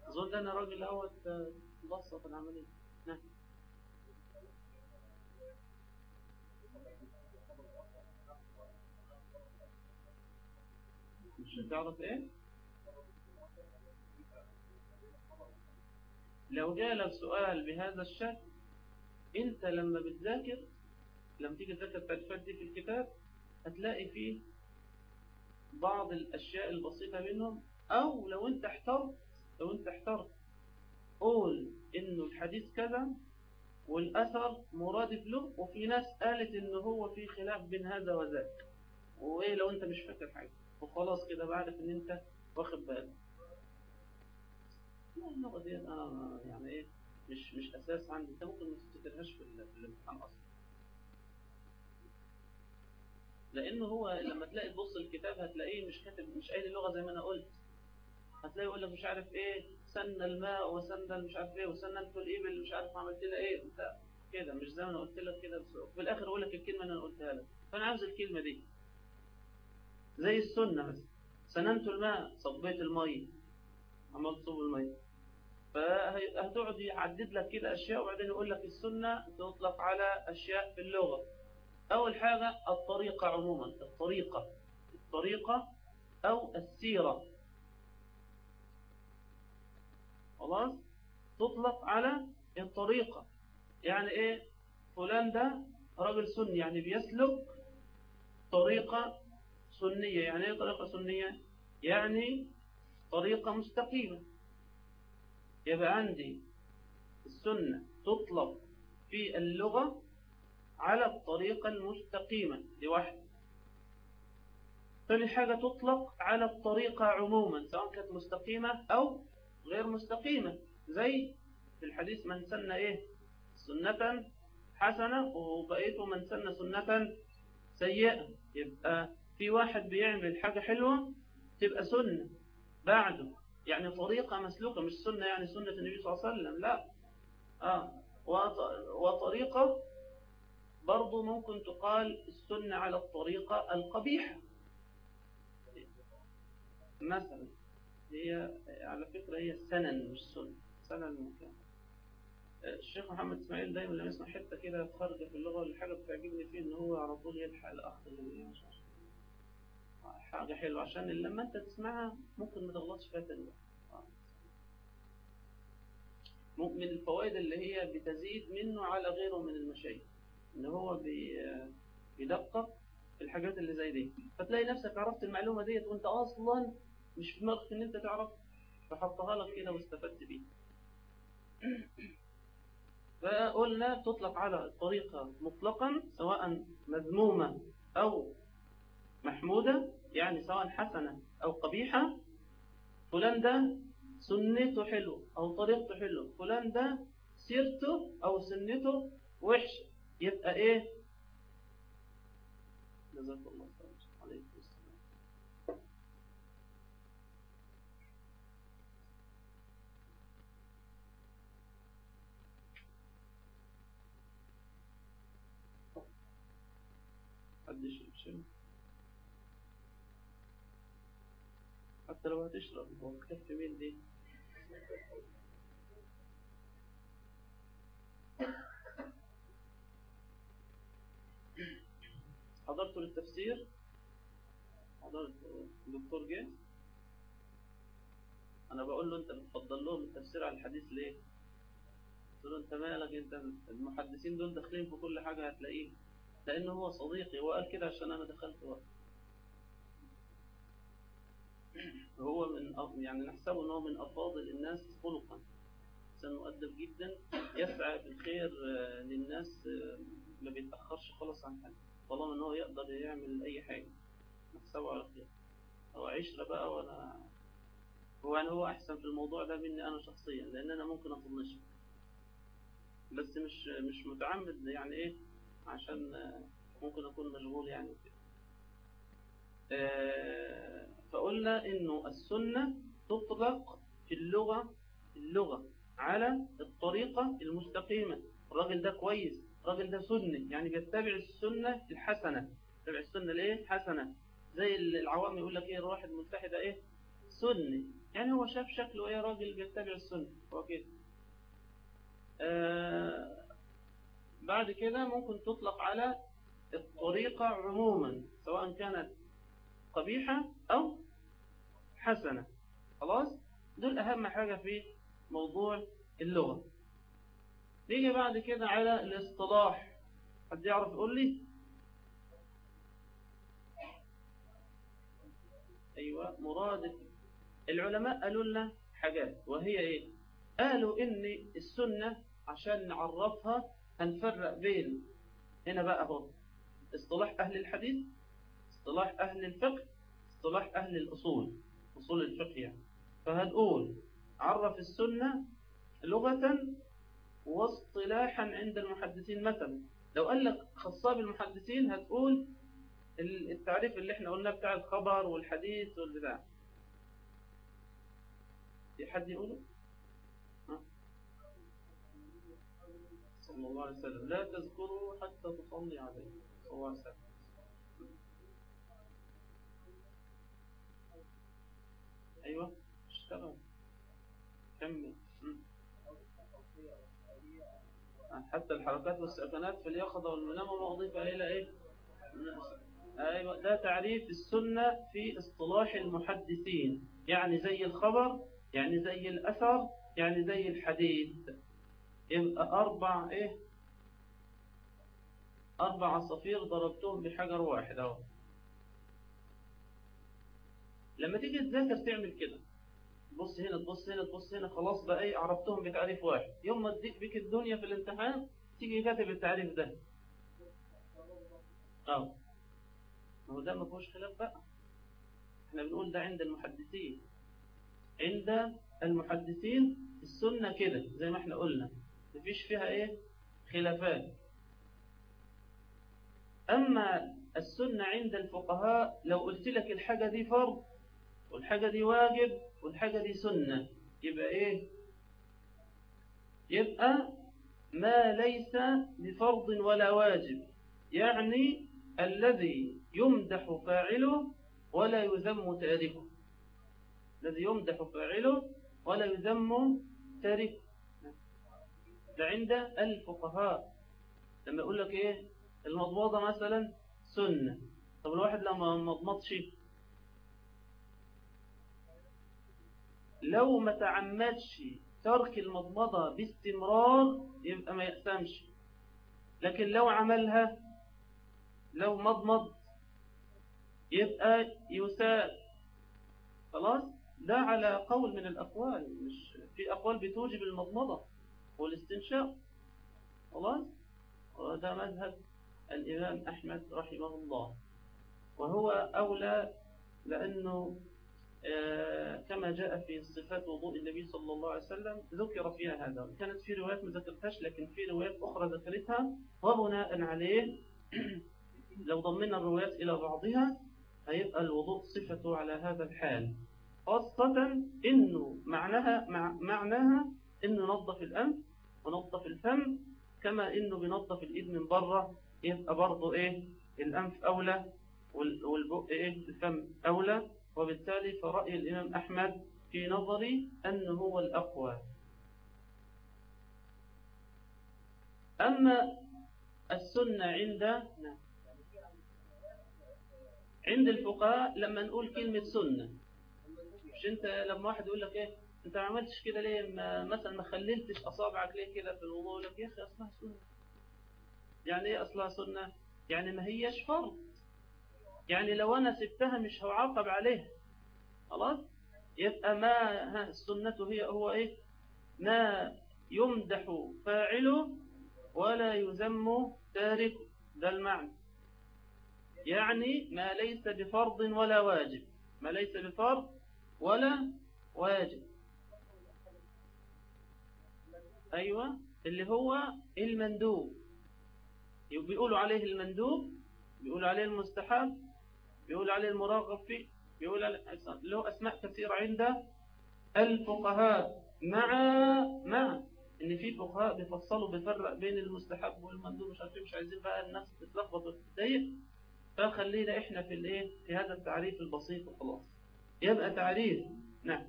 أظن أنا راجل أول تبسط العملية. نعم. مش هتعرف إيه؟ لو جالك سؤال بهذا الشكل أنت لما بتذاكر لما تيجي تذاكر التعريفات دي في الكتاب هتلاقي فيه بعض الأشياء البسيطة منهم أو لو أنت احترت لو أنت احترت قول إنه الحديث كذا والأثر مرادف له وفي ناس قالت إنه هو في خلاف بين هذا وذاك. وإيه لو أنت مش فاكر حاجة؟ وخلاص كده بعرف إن أنت واخد بالك. لا اللغة دي أنا يعني إيه مش مش أساس عندي. أنت ممكن ما تفتكرهاش في, الامتحان أصلا. لأنه هو لما تلاقي تبص الكتاب هتلاقيه مش كاتب مش قايل اللغة زي ما أنا قلت. هتلاقي يقول لك مش عارف إيه سن الماء وسن مش عارف إيه وسننت الابل مش عارف عملت لها إيه انت كده مش زي ما أنا قلت لك كده في الآخر أقول لك الكلمة اللي أنا قلتها لك. فأنا عاوز الكلمة دي. زي السنة مثلا. سننت الماء صبيت الميه عملت صب الميه فهتقعد يعدد لك كده أشياء وبعدين يقول لك السنة تطلق على أشياء في اللغة. أول حاجة الطريقة عموما الطريقة الطريقة أو السيرة. خلاص؟ تطلق على الطريقة. يعني إيه؟ فلان ده راجل سني يعني بيسلك طريقة سنية. يعني إيه طريقة سنية؟ يعني طريقة مستقيمة. يبقى عندي السنة تطلق في اللغة على الطريقة المستقيمة واحدة ثاني حاجة تطلق على الطريقة عموما سواء كانت مستقيمة أو غير مستقيمة. زي في الحديث من سن إيه؟ سنة حسنة وبقيته من سن سنة سيئة. يبقى في واحد بيعمل حاجة حلوة تبقى سنة بعده. يعني طريقة مسلوكة مش سنة يعني سنة النبي صلى الله عليه وسلم لا. آه وطريقة برضو ممكن تقال السنة على الطريقة القبيحة. مثلا هي على فكرة هي سنن مش سنن مكان الشيخ محمد إسماعيل دايما لما يسمع حتة كده خارجة في اللغة ولا حاجة بتعجبني فيه إن هو على طول يلحق الاخ اللي حاجة حلوة عشان لما أنت تسمعها ممكن ما تغلطش فيها تاني. من الفوائد اللي هي بتزيد منه على غيره من المشايخ. إن هو بيدقق في الحاجات اللي زي دي. فتلاقي نفسك عرفت المعلومة ديت وأنت أصلا مش في دماغك إن أنت تعرف فحطها لك كده واستفدت بيه <clears throat> فقلنا تطلق على الطريقة مطلقا سواء مذمومة أو محمودة يعني سواء حسنة أو قبيحة. فلان ده سنته حلو أو طريقته حلو. فلان ده سيرته أو سنته وحش يبقى إيه؟ جزاك الله خير عليكم السلام. حد يشرب. حتى لو هتشرب هو تكفي مين دي. حضرتوا للتفسير. حضرت الدكتور جه أنا بقول له أنت بتفضل لهم التفسير على الحديث ليه؟ قلت له أنت مالك؟ أنت المحدثين دول داخلين في كل حاجة هتلاقيه لأنه هو صديقي هو قال كده عشان أنا دخلت وقت هو من يعني نحسبه إن هو من أفاضل الناس خلقا. انسان مؤدب جدا. يسعى بالخير للناس ما بيتأخرش خالص عن حاجة. طالما إن هو يقدر يعمل أي حاجة نحسبه على خير. هو عشرة بقى ولا هو يعني هو أحسن في الموضوع ده مني أنا شخصيا لأن أنا ممكن أطنشه. بس مش مش متعمد يعني إيه عشان ممكن أكون مشغول يعني كده فقلنا إنه السنة تطلق في اللغة اللغة على الطريقة المستقيمة. الراجل ده كويس الراجل ده سني يعني بيتبع السنة الحسنة. يتبع السنة الايه حسنة. زي العوام يقول لك إيه؟ الواحد ده إيه؟ سني. يعني هو شاف شكله إيه؟ راجل بيتبع السنة. هو كده. آه بعد كده ممكن تطلق على الطريقة عموما سواء كانت قبيحة أو حسنة. خلاص؟ دول أهم حاجة في موضوع اللغة. نيجي بعد كده على الاصطلاح. حد يعرف يقول لي؟ أيوة مراد العلماء قالوا لنا حاجات وهي إيه؟ قالوا إن السنة عشان نعرفها هنفرق بين هنا بقى هو اصطلاح أهل الحديث اصطلاح أهل الفقه اصطلاح أهل الأصول أصول الفقه يعني. فهنقول عرف السنة لغة واصطلاحا عند المحدثين مثلا. لو قال لك خصاب المحدثين هتقول التعريف اللي إحنا قلناه بتاع الخبر والحديث والبتاع. في حد يقوله؟ صلى الله عليه وسلم. لا تذكروا حتى تصلي عليه. صلى الله عليه وسلم. أيوه اشتغل. كمل. حتى الحركات والسكنات في اليقظة والمنام وما أضيف إلى إيه؟ أيوة ده تعريف السنة في اصطلاح المحدثين يعني زي الخبر يعني زي الأثر يعني زي الحديث. يبقى أربع إيه؟ أربع عصافير ضربتهم بحجر واحد أهو. لما تيجي تذاكر تعمل كده. تبص هنا تبص هنا تبص هنا خلاص بقى إيه عرفتهم بتعريف واحد. يوم ما تديك بك الدنيا في الامتحان تيجي كاتب التعريف ده. آه ما هو ده ما فيهوش خلاف بقى. إحنا بنقول ده عند المحدثين. عند المحدثين السنة كده زي ما إحنا قلنا. مفيش فيها إيه؟ خلافات. أما السنة عند الفقهاء لو قلت لك الحاجة دي فرض والحاجة دي واجب والحاجة دي سنة. يبقى إيه؟ يبقى ما ليس بفرض ولا واجب. يعني الذي يمدح فاعله ولا يذم تاركه. الذي يمدح فاعله ولا يذم تاركه. ده عند الفقهاء. لما يقول لك إيه؟ المضمضة مثلا سنة. طب الواحد لما مضمضش لو ما تعمدش ترك المضمضة باستمرار يبقى ما يقسمش لكن لو عملها لو مضمض يبقى يساء خلاص؟ ده على قول من الأقوال مش في أقوال بتوجب المضمضة والاستنشاق. خلاص؟ وده مذهب الإمام أحمد رحمه الله. وهو أولى لأنه كما جاء في صفات وضوء النبي صلى الله عليه وسلم ذكر فيها هذا. كانت في روايات ما ذكرتهاش لكن في روايات أخرى ذكرتها. وبناء عليه <clears throat> لو ضمنا الروايات إلى بعضها هيبقى الوضوء صفته على هذا الحال. خاصة إنه معناها مع معناها إنه نظف الأنف ونظف الفم كما إنه بنظف الإيد من برة يبقى برضه إيه؟ الأنف أولى والبق إيه؟ الفم أولى. وبالتالي فرأي الإمام أحمد في نظري أنه هو الأقوى. أما السنة عند عند الفقهاء لما نقول كلمة سنة مش أنت لما واحد يقول لك إيه أنت ما عملتش كده ليه؟ ما مثلا ما خللتش أصابعك ليه كده في الوضوء يقول لك يا أخي أصلها سنة. يعني إيه أصلها سنة؟ يعني ما هيش فرض. يعني لو أنا سبتها مش هعاقب عليها. خلاص؟ يبقى ما ها السنة هي هو إيه؟ ما يمدح فاعله ولا يذم تاركه ده المعنى. يعني ما ليس بفرض ولا واجب. ما ليس بفرض ولا واجب. أيوة اللي هو المندوب. بيقولوا عليه المندوب بيقولوا عليه المستحب. يقول عليه المراغب فيه يقول له أسماء كثيرة عند الفقهاء. مع مع إن في فقهاء بيفصلوا بيفرق بين المستحب والمندوب مش عارفين مش عايزين بقى الناس تتلخبط وتتضايق. فخلينا إحنا في الإيه؟ في هذا التعريف البسيط وخلاص. يبقى تعريف. نعم.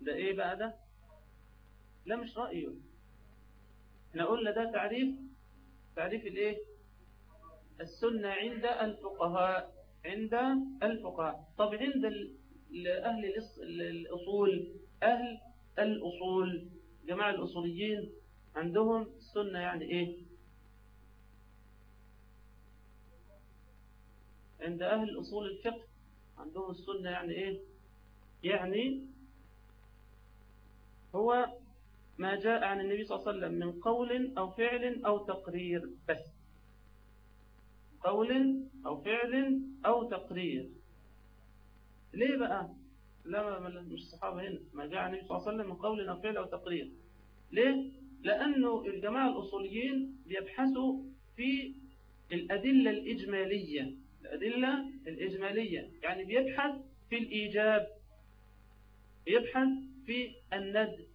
ده إيه بقى ده؟ لا مش رأيه. إحنا قلنا ده تعريف تعريف الإيه؟ السنة عند الفقهاء عند الفقهاء. طب عند أهل الأصول أهل الأصول جماعة الأصوليين عندهم السنة يعني إيه؟ عند أهل أصول الفقه عندهم السنة يعني إيه؟ يعني هو ما جاء عن النبي صلى الله عليه وسلم من قول أو فعل أو تقرير بس. قول أو فعل أو تقرير. ليه بقى؟ لا مش الصحابة هنا. ما جاء النبي صلى الله عليه وسلم من قول أو فعل أو تقرير. ليه؟ لأنه الجماعة الأصوليين بيبحثوا في الأدلة الإجمالية. الأدلة الإجمالية. يعني بيبحث في الإيجاب يبحث في الند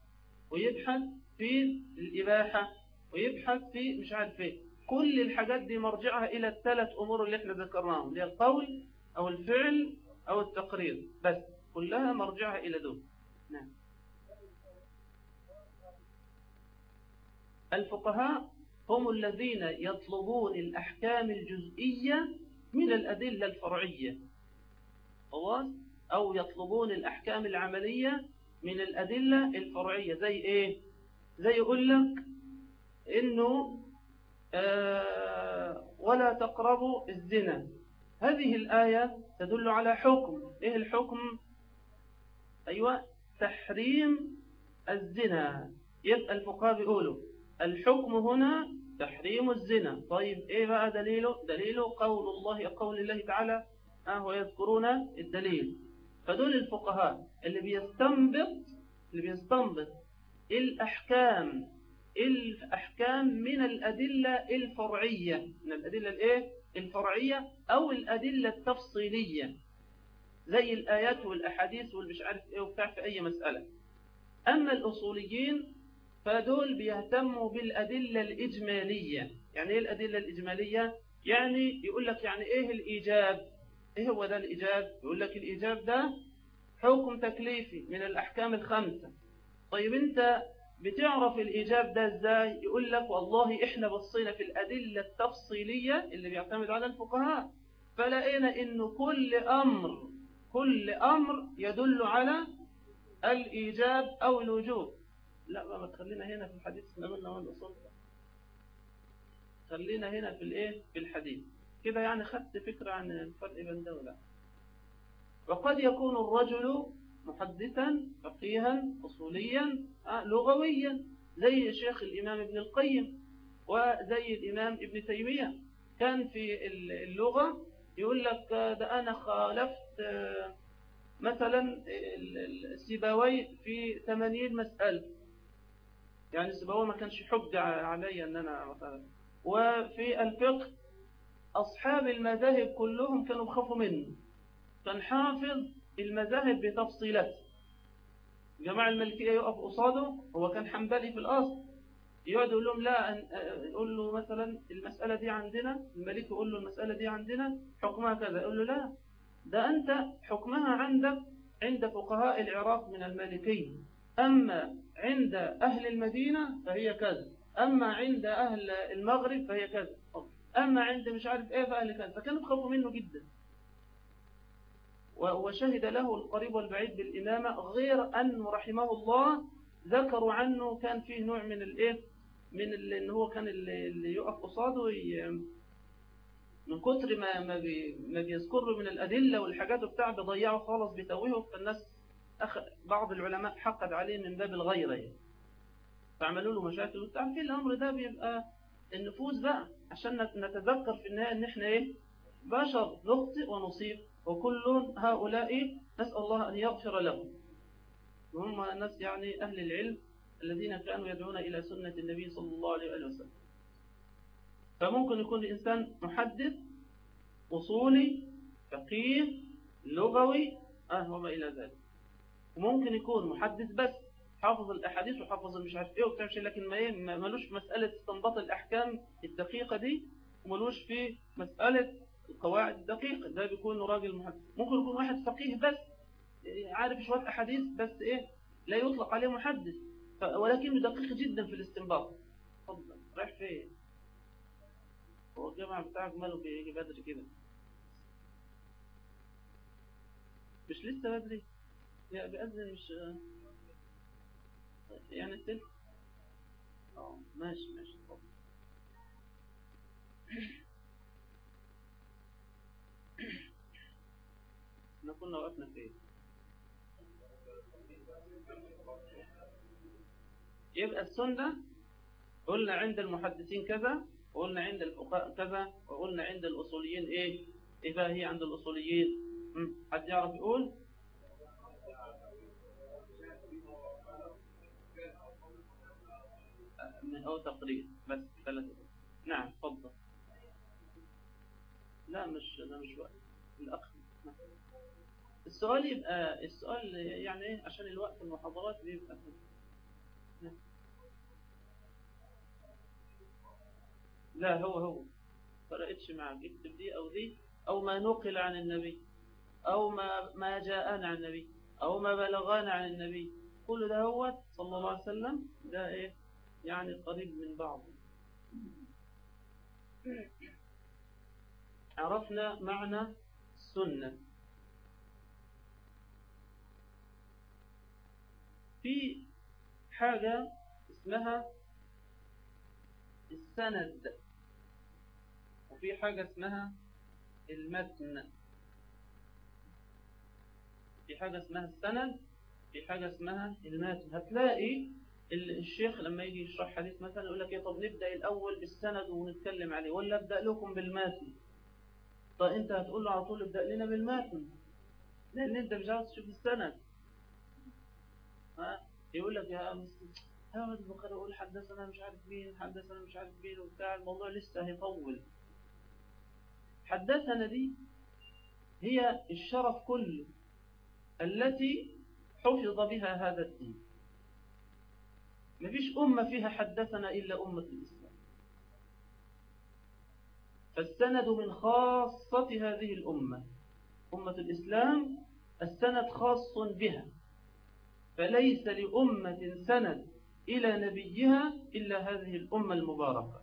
ويبحث في الإباحة ويبحث في مش عارف إيه. كل الحاجات دي مرجعها إلى الثلاث أمور اللي إحنا ذكرناهم اللي هي القول أو الفعل أو التقرير بس كلها مرجعها إلى دول. نعم. الفقهاء هم الذين يطلبون الأحكام الجزئية من الأدلة الفرعية. أو يطلبون الأحكام العملية من الأدلة الفرعية. زي إيه؟ زي يقول لك إنه ولا تقربوا الزنا. هذه الآية تدل على حكم. إيه الحكم؟ أيوة تحريم الزنا. يبقى الفقهاء بيقولوا الحكم هنا تحريم الزنا. طيب إيه بقى دليله؟ دليله قول الله قول الله تعالى آه ويذكرون الدليل. فدول الفقهاء اللي بيستنبط اللي بيستنبط الأحكام الأحكام من الأدلة الفرعية من الأدلة الإيه؟ الفرعية أو الأدلة التفصيلية زي الآيات والأحاديث والمش عارف إيه وبتاع في أي مسألة أما الأصوليين فدول بيهتموا بالأدلة الإجمالية يعني إيه الأدلة الإجمالية؟ يعني يقول لك يعني إيه الإيجاب إيه هو ده الإيجاب؟ يقول لك الإيجاب ده حكم تكليفي من الأحكام الخمسة طيب أنت بتعرف الإيجاب ده إزاي؟ يقول لك والله إحنا بصينا في الأدلة التفصيلية اللي بيعتمد على الفقهاء. فلقينا إنه كل أمر كل أمر يدل على الإيجاب أو الوجوب. لا ما تخلينا هنا في الحديث إحنا قلنا من الأصول؟ خلينا هنا في الإيه؟ في الحديث. كده يعني خدت فكرة عن الفرق بين ده وقد يكون الرجل محدثا فقيها أصوليا لغويا زي شيخ الإمام ابن القيم وزي الإمام ابن تيمية. كان في اللغة يقول لك ده أنا خالفت مثلا السيباوي في 80 مسألة. يعني السيباوي ما كانش حجة علي أن أنا مثلا. وفي الفقه أصحاب المذاهب كلهم كانوا بخافوا منه. كان حافظ المذاهب بتفصيلات. جماعة الملكية يقف قصاده هو كان حنبلي في الأصل. يقعد يقول لهم لا يقول له مثلا المسألة دي عندنا الملك يقول له المسألة دي عندنا حكمها كذا. يقول له لا ده أنت حكمها عندك عند فقهاء العراق من المالكية أما عند أهل المدينة فهي كذا. أما عند أهل المغرب فهي كذا. أما عند مش عارف إيه فأهل كذا. فكانوا بخافوا منه جدا. وشهد له القريب والبعيد بالإمامة غير أن رحمه الله ذكروا عنه كان فيه نوع من الإيه؟ من اللي إن هو كان اللي, يقف قصاده من كتر ما ما, بي ما بيذكر من الأدلة والحاجات بتاع بيضيعه خالص بيتوهه. فالناس بعض العلماء حقد عليه من باب الغيرة يعني. فعملوا له مشاكل وتعرفين الأمر ده بيبقى النفوس بقى عشان نتذكر في النهاية إن إحنا إيه؟ بشر نخطئ ونصيب. وكل هؤلاء نسأل الله أن يغفر لهم. وهم الناس يعني أهل العلم الذين كانوا يدعون إلى سنة النبي صلى الله عليه وسلم. فممكن يكون الإنسان محدث أصولي فقيه لغوي آه وما إلى ذلك. وممكن يكون محدث بس حافظ الأحاديث وحافظ مش عارف إيه وبتاع شيء لكن ما ملوش مسألة استنباط الأحكام الدقيقة دي وملوش في مسألة القواعد الدقيقة ده بيكون راجل محدث. ممكن يكون واحد فقيه بس عارف شوية أحاديث بس إيه لا يطلق عليه محدث. ولكنه دقيق جدا في الاستنباط. تفضل. رايح فين؟ هو الجامعة بتاعك ماله بيجي بدري كده؟ مش لسه بدري؟ يا بأذن مش يعني التلت آه ماشي ماشي اتفضل إحنا كنا وقفنا فين؟ يبقى السنة قلنا عند المحدثين كذا وقلنا عند الفقهاء كذا وقلنا عند الأصوليين إيه؟ بقى هي عند الأصوليين. حد يعرف يقول؟ أو تقرير بس ثلاثة. نعم تفضل لا مش لا مش وقت الأخ. السؤال يبقى السؤال يعني إيه؟ عشان الوقت المحاضرات بيبقى لا هو هو. فرقتش معك اكتب دي أو دي أو ما نقل عن النبي أو ما ما جاءنا عن النبي أو ما بلغنا عن النبي. كل ده هو صلى الله عليه وسلم ده إيه؟ يعني قريب من بعض عرفنا معنى السنة في حاجة اسمها السند وفي حاجة اسمها المتن. في حاجة اسمها السند في حاجة اسمها المتن. هتلاقي الشيخ لما يجي يشرح حديث مثلا يقول لك إيه طب نبدأ الأول بالسند ونتكلم عليه ولا أبدأ لكم بالمتن؟ أنت هتقول له على طول ابدأ لنا بالمتن لأن أنت مش عاوز تشوف السند. ها؟ يقول لك يا مسلم هذا البخاري يقول حدثنا مش عارف مين حدثنا مش عارف مين وبتاع الموضوع لسه هيطول. حدثنا دي هي الشرف كله التي حفظ بها هذا الدين. مفيش أمة فيها حدثنا إلا أمة الإسلام. فالسند من خاصة هذه الأمة. أمة الإسلام السند خاص بها. فليس لأمة سند إلى نبيها إلا هذه الأمة المباركة.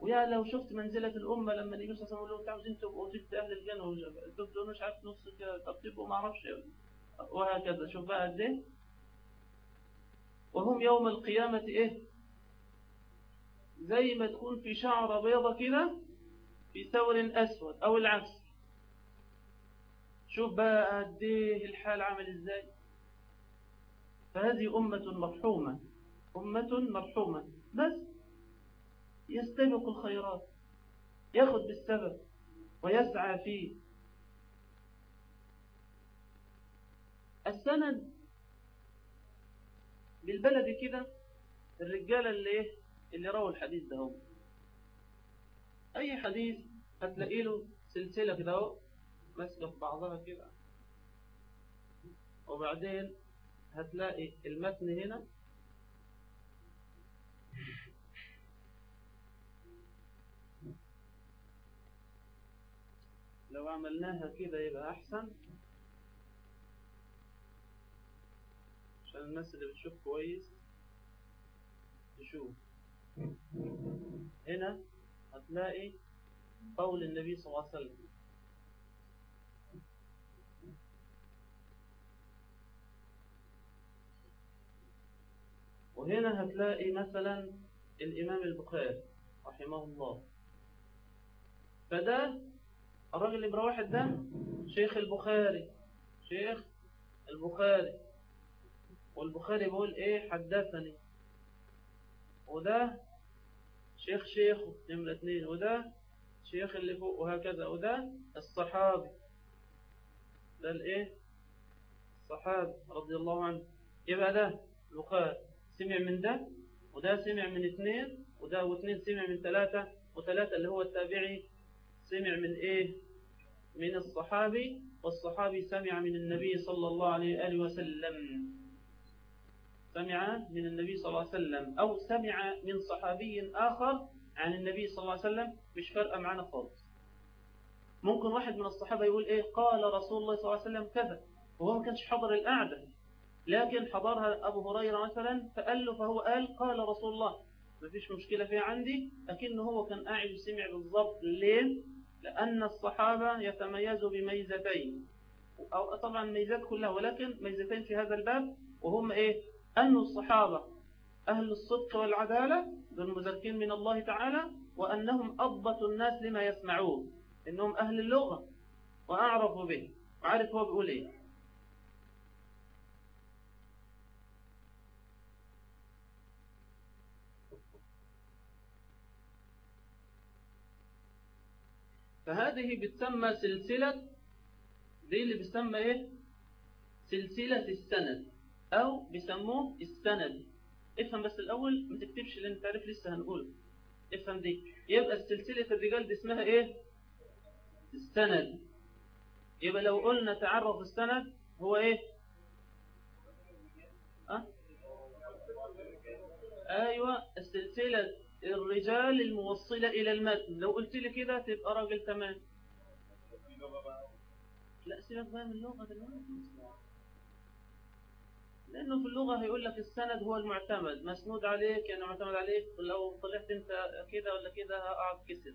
ويا لو شفت منزلة الأمة لما النبي صلى الله عليه وسلم يقول تعالوا تبقوا تلت أهل الجنة تبقوا مش عارف نص طب تبقوا ما أعرفش. وهكذا. شوف بقى قد إيه. وهم يوم القيامة إيه؟ زي ما تكون في شعرة بيضة كده في ثور أسود أو العكس. شوف بقى قد إيه الحال عامل إزاي. فهذه أمة مرحومة أمة مرحومة بس يستبق الخيرات ياخد بالسبب ويسعى فيه. السند بالبلد كده الرجالة اللي إيه؟ اللي رووا الحديث ده أي حديث هتلاقي له سلسلة كده أهو ماسكة في بعضها كده. وبعدين هتلاقي المتن هنا. لو عملناها كده يبقى أحسن. عشان الناس اللي بتشوف كويس تشوف هنا هتلاقي قول النبي صلى الله عليه وسلم. وهنا هتلاقي مثلا الإمام البخاري رحمه الله. فده الراجل اللي بروحد ده شيخ البخاري شيخ البخاري. والبخاري بيقول إيه؟ حدثني. وده شيخ شيخه نمرة اتنين وده شيخ اللي فوق وهكذا وده الصحابي. ده الايه؟ الصحابي رضي الله عنه. يبقى ده البخاري. سمع من ده وده سمع من اثنين وده واثنين سمع من ثلاثة وثلاثة اللي هو التابعي سمع من إيه؟ من الصحابي والصحابي سمع من النبي صلى الله عليه وآله وسلم. سمع من النبي صلى الله عليه وسلم أو سمع من صحابي آخر عن النبي صلى الله عليه وسلم مش فارقة معنا خالص. ممكن واحد من الصحابة يقول إيه قال رسول الله صلى الله عليه وسلم كذا وهو ما كانش حضر القعدة. لكن حضرها أبو هريرة مثلا فقال له فهو قال قال رسول الله. ما فيش مشكلة فيها عندي لكنه هو كان قاعد يسمع بالضبط. ليه؟ لأن الصحابة يتميزوا بميزتين. أو طبعا ميزات كلها ولكن ميزتين في هذا الباب وهم إيه؟ أن الصحابة أهل الصدق والعدالة بالمزكين من الله تعالى وأنهم أضبط الناس لما يسمعون إنهم أهل اللغة وأعرفوا به وعارف هو بيقول إيه. فهذه بتسمى سلسلة دي اللي بيسمى إيه؟ سلسلة السند. أو بيسموه السند. افهم بس الأول ما تكتبش أنت عارف لسه هنقوله افهم دي. يبقى سلسلة الرجال دي اسمها إيه؟ السند. يبقى لو قلنا تعرف السند هو إيه؟ أه؟ أيوه السلسلة الرجال الموصلة إلى المتن. لو قلت لي كده تبقى راجل تمام. لا سيبك بقى من اللغة دلوقتي. لأنه في اللغة هيقول لك السند هو المعتمد. مسنود عليك يعني معتمد عليك. لو طلعت أنت كده ولا كده هقعد كسر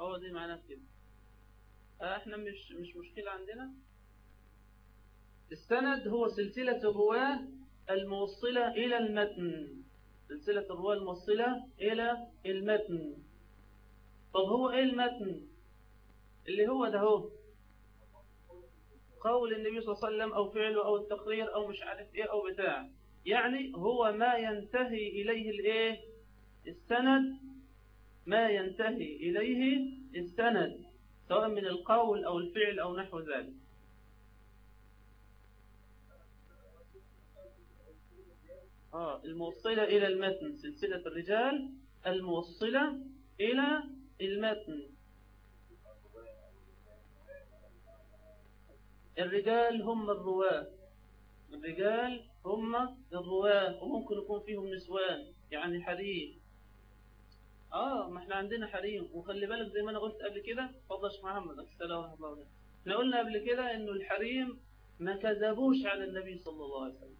هو دي معناه كده. إحنا مش مش مشكلة عندنا. السند هو سلسلة الرواة الموصلة إلى المتن. سلسلة الرواة الموصلة إلى المتن. طب هو إيه المتن؟ اللي هو ده هو قول النبي صلى الله عليه وسلم أو فعله أو التقرير أو مش عارف إيه أو بتاع. يعني هو ما ينتهي إليه الإيه؟ السند. ما ينتهي إليه السند سواء من القول أو الفعل أو نحو ذلك. آه الموصلة إلى المتن سلسلة الرجال الموصلة إلى المتن. الرجال هم الرواة. الرجال هم الرواة. وممكن يكون فيهم نسوان يعني حريم آه ما إحنا عندنا حريم وخلي بالك زي ما أنا قلت قبل كده فضل شيخ محمد السلام وبركاته. إحنا قلنا قبل كده إنه الحريم ما كذبوش على النبي صلى الله عليه وسلم.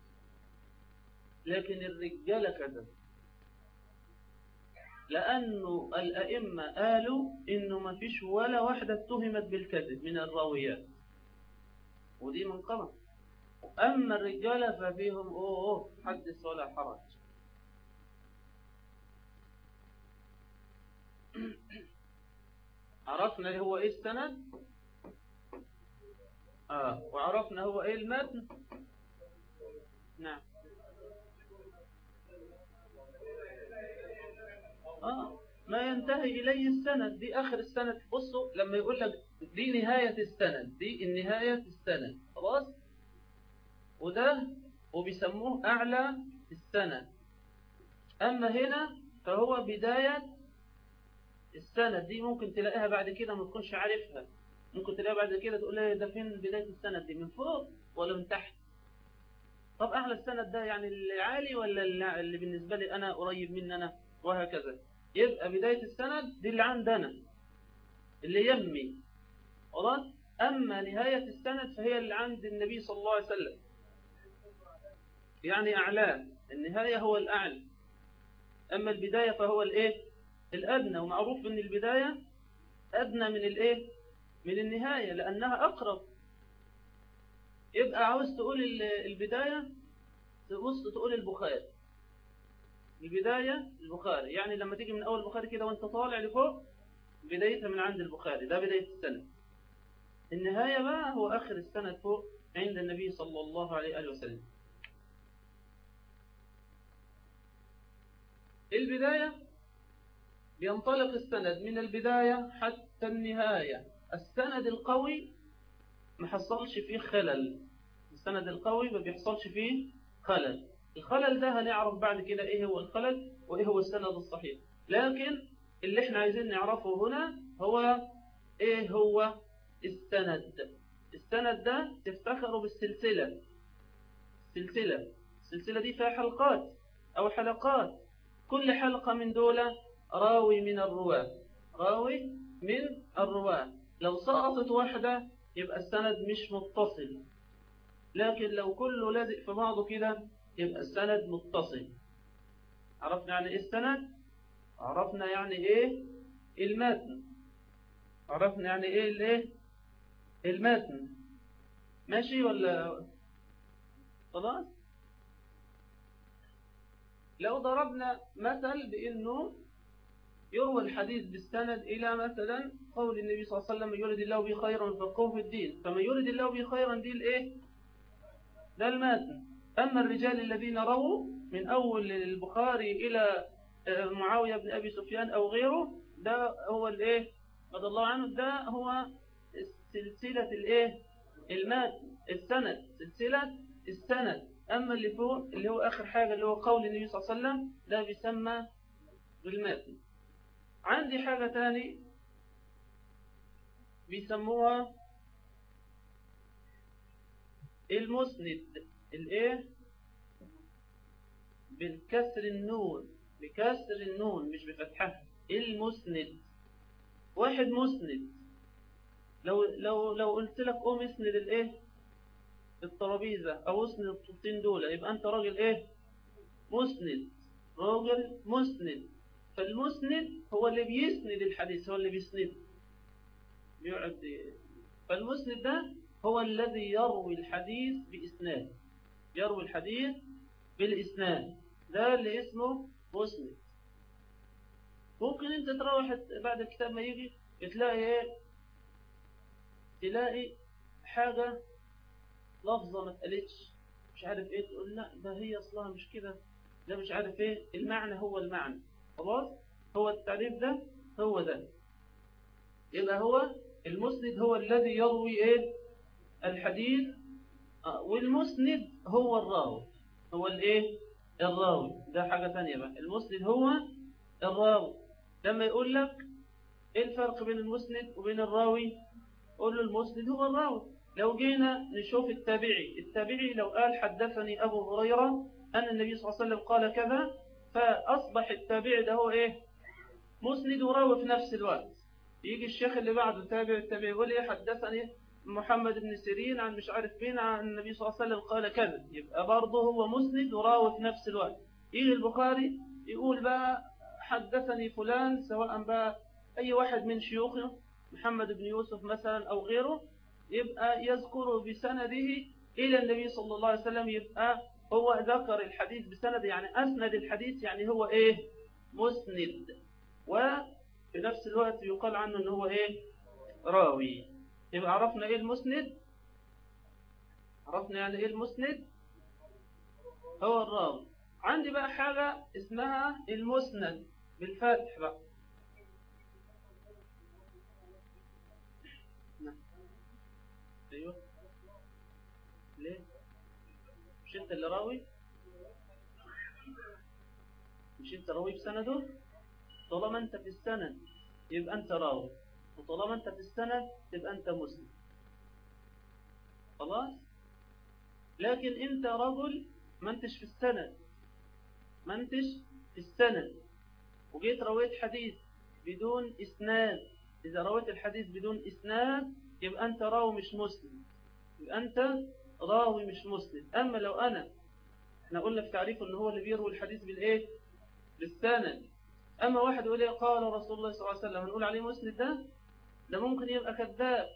لكن الرجال كذب لأنه الأئمة قالوا إنه ما فيش ولا واحدة اتهمت بالكذب من الراويات. ودي منقبة أما الرجال ففيهم أوه, أوه حدث ولا حرج. <coughs> عرفنا هو إيه السند؟ آه وعرفنا هو إيه المتن؟ نعم. آه ما ينتهي إليه السند دي آخر السند. بصوا لما يقول لك دي نهاية السند دي النهاية السند. خلاص؟ وده وبيسموه أعلى السند. أما هنا فهو بداية السند. دي ممكن تلاقيها بعد كده ما تكونش عارفها. ممكن تلاقيها بعد كده تقول لي ده فين بداية السند دي؟ من فوق ولا من تحت؟ طب أعلى السند ده يعني اللي عالي ولا اللي بالنسبة لي أنا قريب مننا وهكذا. يبقى بداية السند دي اللي عندنا اللي يمي خلاص أما نهاية السند فهي اللي عند النبي صلى الله عليه وسلم. يعني أعلاه النهاية هو الأعلى. أما البداية فهو الإيه؟ الأدنى. ومعروف أن البداية أدنى من الإيه؟ من النهاية لأنها أقرب. يبقى عاوز تقول البداية تبص تقول البخاري. البداية البخاري. يعني لما تيجي من أول البخاري كده وأنت طالع لفوق بدايتها من عند البخاري. ده بداية السنة النهاية بقى هو آخر السنة فوق عند النبي صلى الله عليه وسلم. البداية بينطلق السند من البداية حتى النهاية. السند القوي ما حصلش فيه خلل. السند القوي ما بيحصلش فيه خلل. الخلل ده هنعرف بعد كده إيه هو الخلل وإيه هو السند الصحيح؟ لكن اللي إحنا عايزين نعرفه هنا هو إيه هو السند السند ده تفتخروا بالسلسلة. سلسلة. السلسلة دي فيها حلقات أو حلقات. كل حلقة من دولة راوي من الرواة. راوي من الرواة. لو سقطت واحدة يبقى السند مش متصل. لكن لو كله لازق في بعضه كده يبقى السند متصل. عرفنا يعني إيه السند؟ عرفنا يعني إيه المتن؟ عرفنا يعني إيه الإيه؟ المتن. ماشي ولا؟ خلاص؟ لو ضربنا مثل بإنه يروى الحديث بالسند إلى مثلا قول النبي صلى الله عليه وسلم يريد الله به خيرا فقه في الدين. فمن يريد الله به خيرا دي الإيه؟ ده الماتن أما الرجال الذين رووا من أول البخاري إلى معاوية بن أبي سفيان أو غيره ده هو الإيه؟ رضي الله عنه ده هو سلسلة الإيه؟ الماتن السند. سلسلة السند. أما اللي فوق اللي هو آخر حاجة اللي هو قول النبي صلى الله عليه وسلم ده بيسمى بالماتن عندي حاجة تاني بيسموها المسند. الإيه؟ بالكسر النون. بكسر النون مش بفتحها. المسند. واحد مسند. لو لو لو قلت لك قوم اسند الايه؟ الترابيزة أو اسند الطوبتين دول يبقى انت راجل إيه؟ مسند راجل مسند. فالمسند هو اللي بيسند الحديث هو اللي بيسند. بيقعد فالمسند ده هو الذي يروي الحديث بإسناد. يروي الحديث بالإسناد. ده اللي اسمه مسند. ممكن انت تروح بعد الكتاب ما يجي تلاقي إيه؟ تلاقي حاجة لفظة ما اتقالتش. مش عارف إيه تقول لا ده هي أصلها مش كده. ده مش عارف إيه المعنى هو المعنى. خلاص؟ هو التعريف ده هو ده. يبقى هو المسند هو الذي يروي إيه؟ الحديث. آه والمسند هو الراوي. هو الايه؟ الراوي. ده حاجة ثانية بقى. المسند هو الراوي. لما يقول لك إيه الفرق بين المسند وبين الراوي؟ قول له المسند هو الراوي لو جينا نشوف التابعي. التابعي لو قال حدثني أبو هريرة أن النبي صلى الله عليه وسلم قال كذا فأصبح التابعي ده هو إيه؟ مسند وراوي في نفس الوقت. يجي الشيخ اللي بعده تابع التابعي يقول إيه حدثني محمد بن سيرين عن مش عارف مين عن النبي صلى الله عليه وسلم قال كذا. يبقى برضه هو مسند وراوي في نفس الوقت. يجي البخاري يقول بقى حدثني فلان سواء بقى أي واحد من شيوخه محمد بن يوسف مثلا أو غيره يبقى يذكر بسنده إلى النبي صلى الله عليه وسلم يبقى هو ذكر الحديث بسند يعني أسند الحديث يعني هو إيه؟ مسند. وفي نفس الوقت يقال عنه أنه هو إيه؟ راوي. يبقى عرفنا إيه المسند؟ عرفنا يعني إيه المسند؟ هو الراوي. عندي بقى حاجة اسمها المسند بالفتح بقى. أيوه. ليه؟ مش أنت اللي راوي؟ مش أنت راوي بسنده؟ طالما أنت في السند يبقى أنت راوي. وطالما أنت في السند تبقى أنت مسلم. خلاص؟ لكن أنت رجل ما أنتش في السند. ما أنتش في السند. وجيت رويت حديث بدون إسناد. إذا رويت الحديث بدون إسناد يبقى أنت راوي مش مسلم. يبقى أنت راوي مش مسلم. أما لو أنا إحنا قلنا في تعريفه أنه هو اللي بيروي الحديث بالإيه؟ بالسند. أما واحد يقول لي قال رسول الله صلى الله عليه وسلم. هنقول عليه مسند ده؟ ده ممكن يبقى كذاب.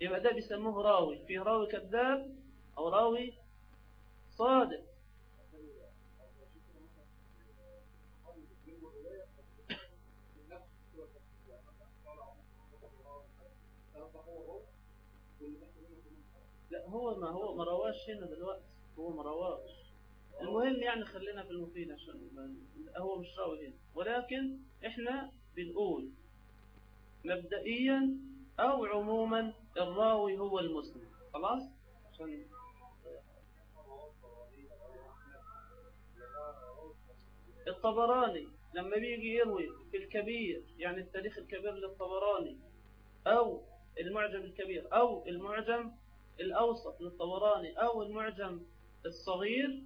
يبقى ده بيسموه راوي. في راوي كذاب أو راوي صادق لا هو ما هو ما رواش هنا دلوقتي. هو ما رواش. المهم يعني خلينا في المفيد عشان هو مش راوي هنا. ولكن إحنا بنقول مبدئيا أو عموما الراوي هو المسلم خلاص؟ عشان الطبراني لما بيجي يروي في الكبير يعني التاريخ الكبير للطبراني أو المعجم الكبير أو المعجم الأوسط للطبراني أو المعجم الصغير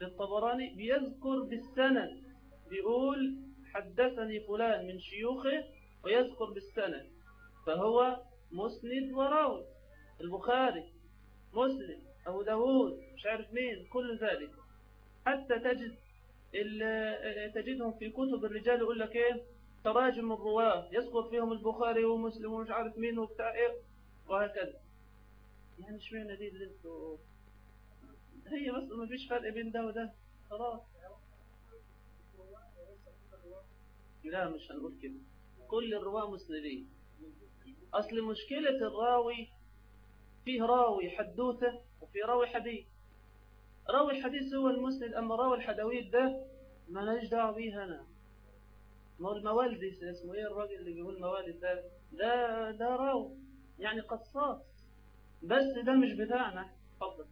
للطبراني بيذكر بالسند بيقول حدثني فلان من شيوخه ويذكر بالسند فهو مسند وراوي البخاري مسلم أبو داود مش عارف مين كل ذلك. حتى تجد تجدهم في كتب الرجال يقول لك إيه؟ تراجم الرواة يذكر فيهم البخاري ومسلم ومش عارف مين وبتاع إيه؟ وهكذا. يعني مش معنى دي اللي أنتوا هي بس ما فيش فرق بين ده وده. خلاص. لا مش هنقول كده. كل الرواة مسندين أصل مشكلة الراوي فيه راوي حدوثة وفي راوي حديث. راوي الحديث هو المسند أما راوي الحدويت ده ما لهاش دعوة بيه أنا. ما هو الموالدي اسمه إيه الراجل اللي بيقول موالد ده؟ ده ده راوي. يعني قصاص. بس ده مش بتاعنا. اتفضل.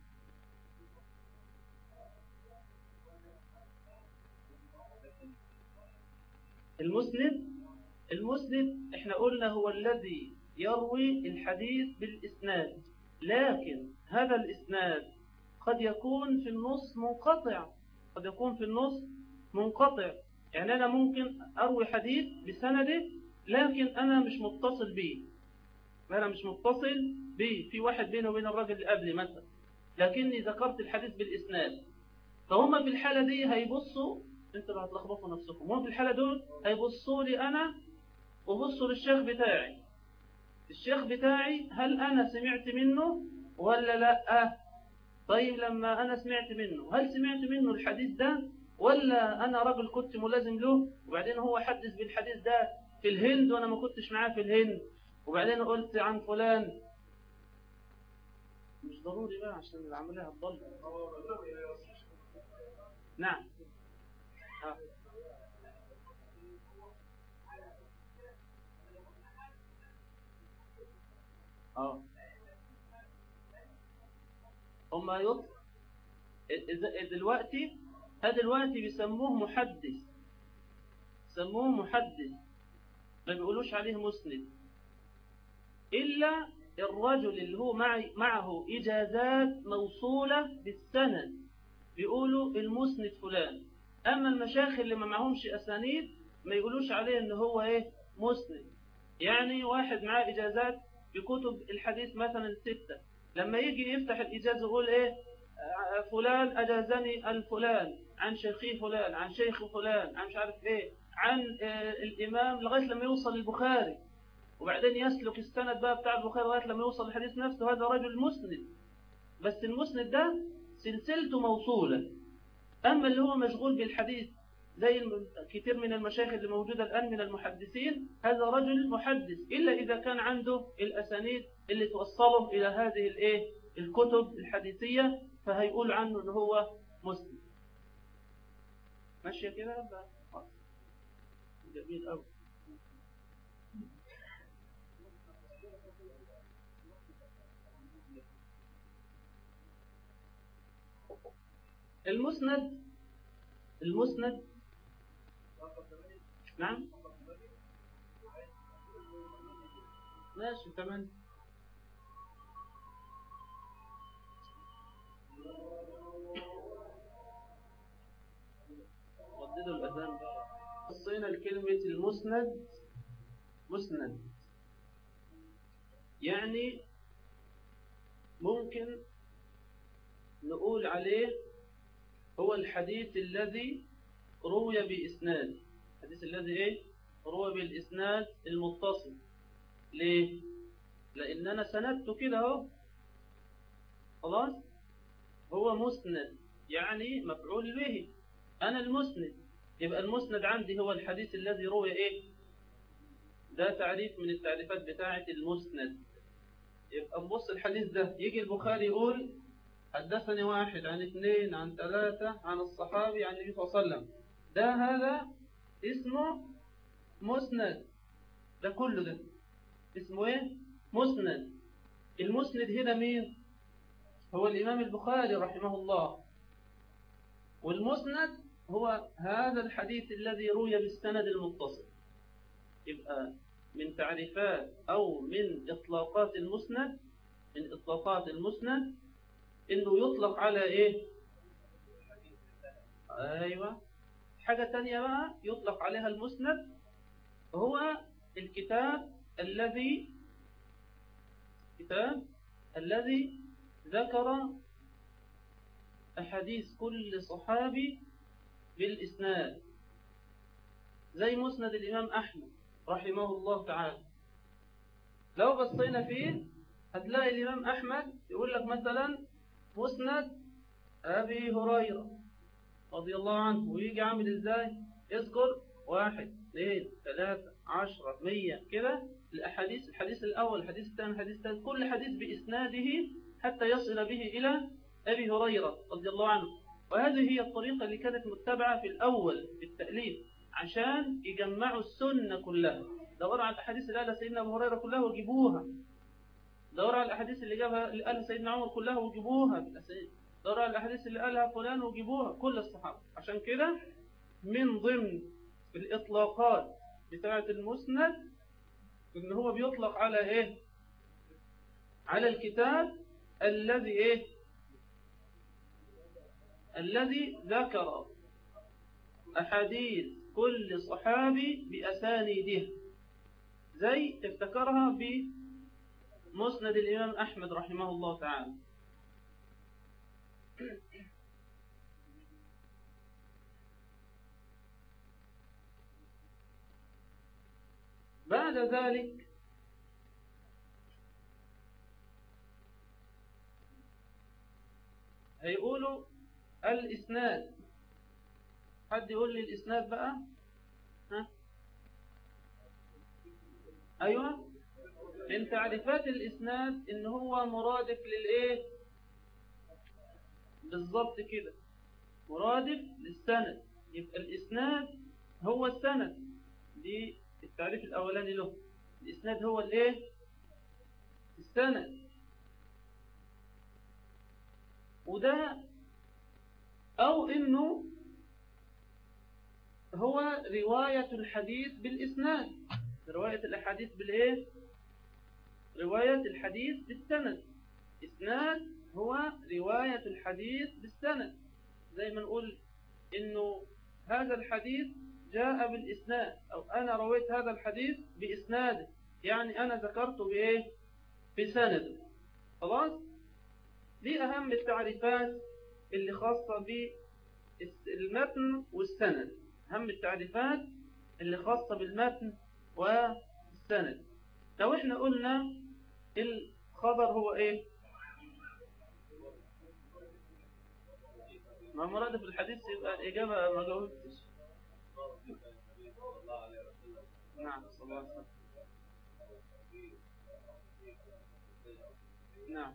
المسند المسند إحنا قلنا هو الذي يروي الحديث بالإسناد لكن هذا الإسناد قد يكون في النص منقطع. قد يكون في النص منقطع. يعني أنا ممكن أروي حديث بسنده لكن أنا مش متصل به أنا مش متصل به في واحد بينه وبين الراجل اللي قبلي مثلا لكني ذكرت الحديث بالإسناد. فهم في الحالة دي هيبصوا أنتوا اللي هتلخبطوا نفسكم هم في الحالة دول هيبصوا لي أنا وبصوا للشيخ بتاعي. الشيخ بتاعي هل أنا سمعت منه ولا لأ؟ طيب لما أنا سمعت منه هل سمعت منه الحديث ده ولا أنا راجل كنت ملازم له؟ وبعدين هو حدث بالحديث ده في الهند وأنا ما كنتش معاه في الهند. وبعدين قلت عن فلان مش ضروري بقى عشان العملية هتضل. نعم. ها. آه. هما يط دلوقتي دلوقتي بيسموه محدث. سموه محدث. ما بيقولوش عليه مسند. إلا الرجل اللي هو معه إجازات موصولة بالسند بيقولوا المسند فلان. أما المشايخ اللي ما معهمش أسانيد ما يقولوش عليه إن هو إيه؟ مسند. يعني واحد معاه إجازات بكتب الحديث مثلا ستة. لما يجي يفتح الإجازة يقول إيه؟ فلان أجازني الفلان. عن شيخي فلان عن شيخ فلان عن مش عارف إيه. عن الإمام لغاية لما يوصل البخاري وبعدين يسلك السند بقى بتاع البخاري لغاية لما يوصل الحديث نفسه هذا رجل مسند. بس المسند ده سلسلته موصولة. أما اللي هو مشغول بالحديث زي كثير من المشايخ اللي موجودة الآن من المحدثين هذا رجل محدث إلا إذا كان عنده الأسانيد اللي توصله إلى هذه الإيه؟ الكتب الحديثية فهيقول عنه إن هو مسلم ماشية كده جميل أوي. المسند المسند. نعم. ماشي تمام. رددوا الأذان بصينا لكلمة المسند. مسند. يعني ممكن نقول عليه هو الحديث الذي روي بإسناد. الحديث الذي إيه؟ روي بالإسناد المتصل. ليه؟ لأن أنا سندته كده أهو. خلاص؟ هو مسند يعني مفعول به. أنا المسند. يبقى المسند عندي هو الحديث الذي روي إيه؟ ده تعريف من التعريفات بتاعة المسند. يبقى نبص الحديث ده يجي البخاري يقول حدثني واحد عن اثنين عن ثلاثة عن الصحابي عن النبي صلى الله عليه وسلم. ده هذا اسمه مسند. ده كله ده. اسمه إيه؟ مسند. المسند هنا مين؟ هو الإمام البخاري رحمه الله. والمسند هو هذا الحديث الذي روي بالسند المتصل. يبقى من تعريفات أو من إطلاقات المسند من إطلاقات المسند إنه يطلق على إيه؟ أيوة. حاجة تانية بقى يطلق عليها المسند هو الكتاب الذي كتاب الذي ذكر أحاديث كل صحابي بالإسناد زي مسند الإمام أحمد رحمه الله تعالى. لو بصينا فيه هتلاقي الإمام أحمد يقول لك مثلا مسند أبي هريرة رضي الله عنه. ويجي عامل إزاي؟ يذكر واحد اثنين ثلاثة عشرة مية كده الأحاديث الحديث الأول الحديث الثاني الحديث الثالث كل حديث بإسناده حتى يصل به إلى أبي هريرة رضي الله عنه. وهذه هي الطريقة اللي كانت متبعة في الأول في التأليف عشان يجمعوا السنة كلها. دوروا على الأحاديث اللي قالها سيدنا أبو هريرة كلها وجيبوها. دوروا على الأحاديث اللي جابها اللي قالها سيدنا عمر كلها وجيبوها دوروا على الأحاديث اللي قالها فلان وجيبوها كل الصحابة. عشان كده من ضمن الإطلاقات بتاعة المسند إن هو بيطلق على إيه؟ على الكتاب الذي إيه؟ الذي ذكر أحاديث كل صحابي بأسانيده زي افتكرها بمسند الإمام أحمد رحمه الله تعالى. بعد ذلك هيقولوا الإسناد. حد يقول لي الإسناد بقى؟ ها؟ أيوة؟ من تعريفات الإسناد إن هو مرادف للإيه؟ بالضبط كده. مرادف للسند. يبقى الإسناد هو السند. دي التعريف الأولاني له. الإسناد هو الإيه؟ السند. وده أو إنه هو رواية الحديث بالإسناد. رواية الأحاديث بالإيه؟ رواية الحديث بالسند. إسناد هو رواية الحديث بالسند. زي ما نقول إنه هذا الحديث جاء بالإسناد أو أنا رويت هذا الحديث بإسناده يعني أنا ذكرته بإيه؟ بسنده خلاص؟ دي أهم التعريفات اللي خاصة بالمتن والسند. أهم التعريفات اللي خاصة بالمتن والسند. لو إحنا قلنا الخبر هو إيه؟ ما مراد في الحديث يبقى الإجابة ما جاوبتش. نعم صلى الله عليه وسلم. نعم.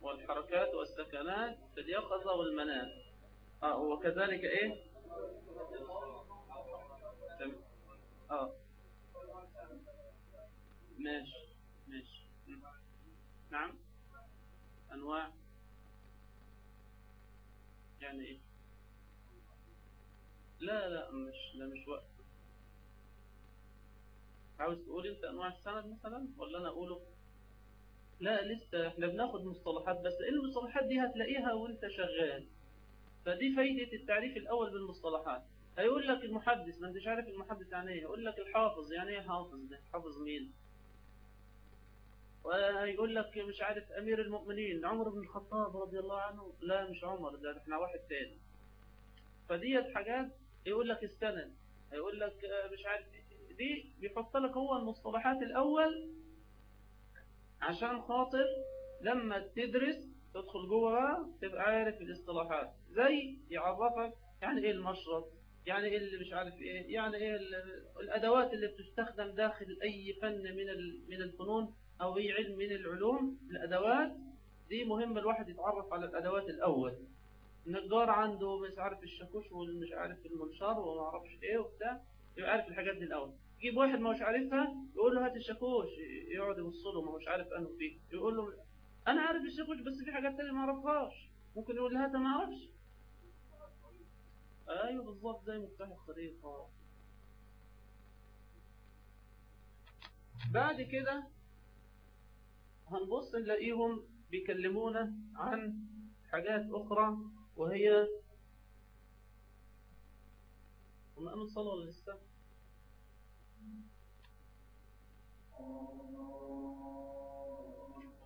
والحركات والسكنات في اليقظة والمنام. آه وكذلك إيه؟ آه. ماشي ماشي. نعم. أنواع. يعني إيه؟ لا لا مش ده مش وقت. عاوز تقول أنت أنواع السند مثلا؟ ولا أنا أقوله؟ لا لسه إحنا بناخد مصطلحات بس المصطلحات دي هتلاقيها وأنت شغال. فدي فايدة التعريف الأول بالمصطلحات. هيقول لك المحدث ما أنتش عارف المحدث يعني إيه. يقول لك الحافظ يعني إيه حافظ ده؟ حافظ مين؟ ويقول لك مش عارف أمير المؤمنين عمر بن الخطاب رضي الله عنه؟ لا مش عمر ده إحنا واحد تاني. فديت حاجات يقول لك السند هيقول لك مش عارف دي بيحط لك هو المصطلحات الأول عشان خاطر لما تدرس تدخل جوه بقى تبقى عارف الاصطلاحات. زي يعرفك يعني إيه المشرط يعني إيه اللي مش عارف إيه يعني إيه الأدوات اللي بتستخدم داخل أي فن من من الفنون. أو أي علم من العلوم الأدوات دي مهم الواحد يتعرف على الأدوات الأول. النجار عنده مش عارف الشاكوش والمش عارف المنشار وما أعرفش إيه وبتاع يبقى عارف الحاجات دي الأول. يجيب واحد ما هوش عارفها يقول له هات الشاكوش يقعد يبص له ما هوش عارف أنه فيه. يقول له أنا عارف الشاكوش بس في حاجات تانية ما أعرفهاش. ممكن يقول له هات ما أعرفش. أيوه بالظبط زي مفتاح الخريطة بعد كده هنبص نلاقيهم بيكلمونا عن حاجات أخرى وهي هم أمن صلوا ولا لسه؟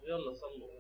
يلا صلوا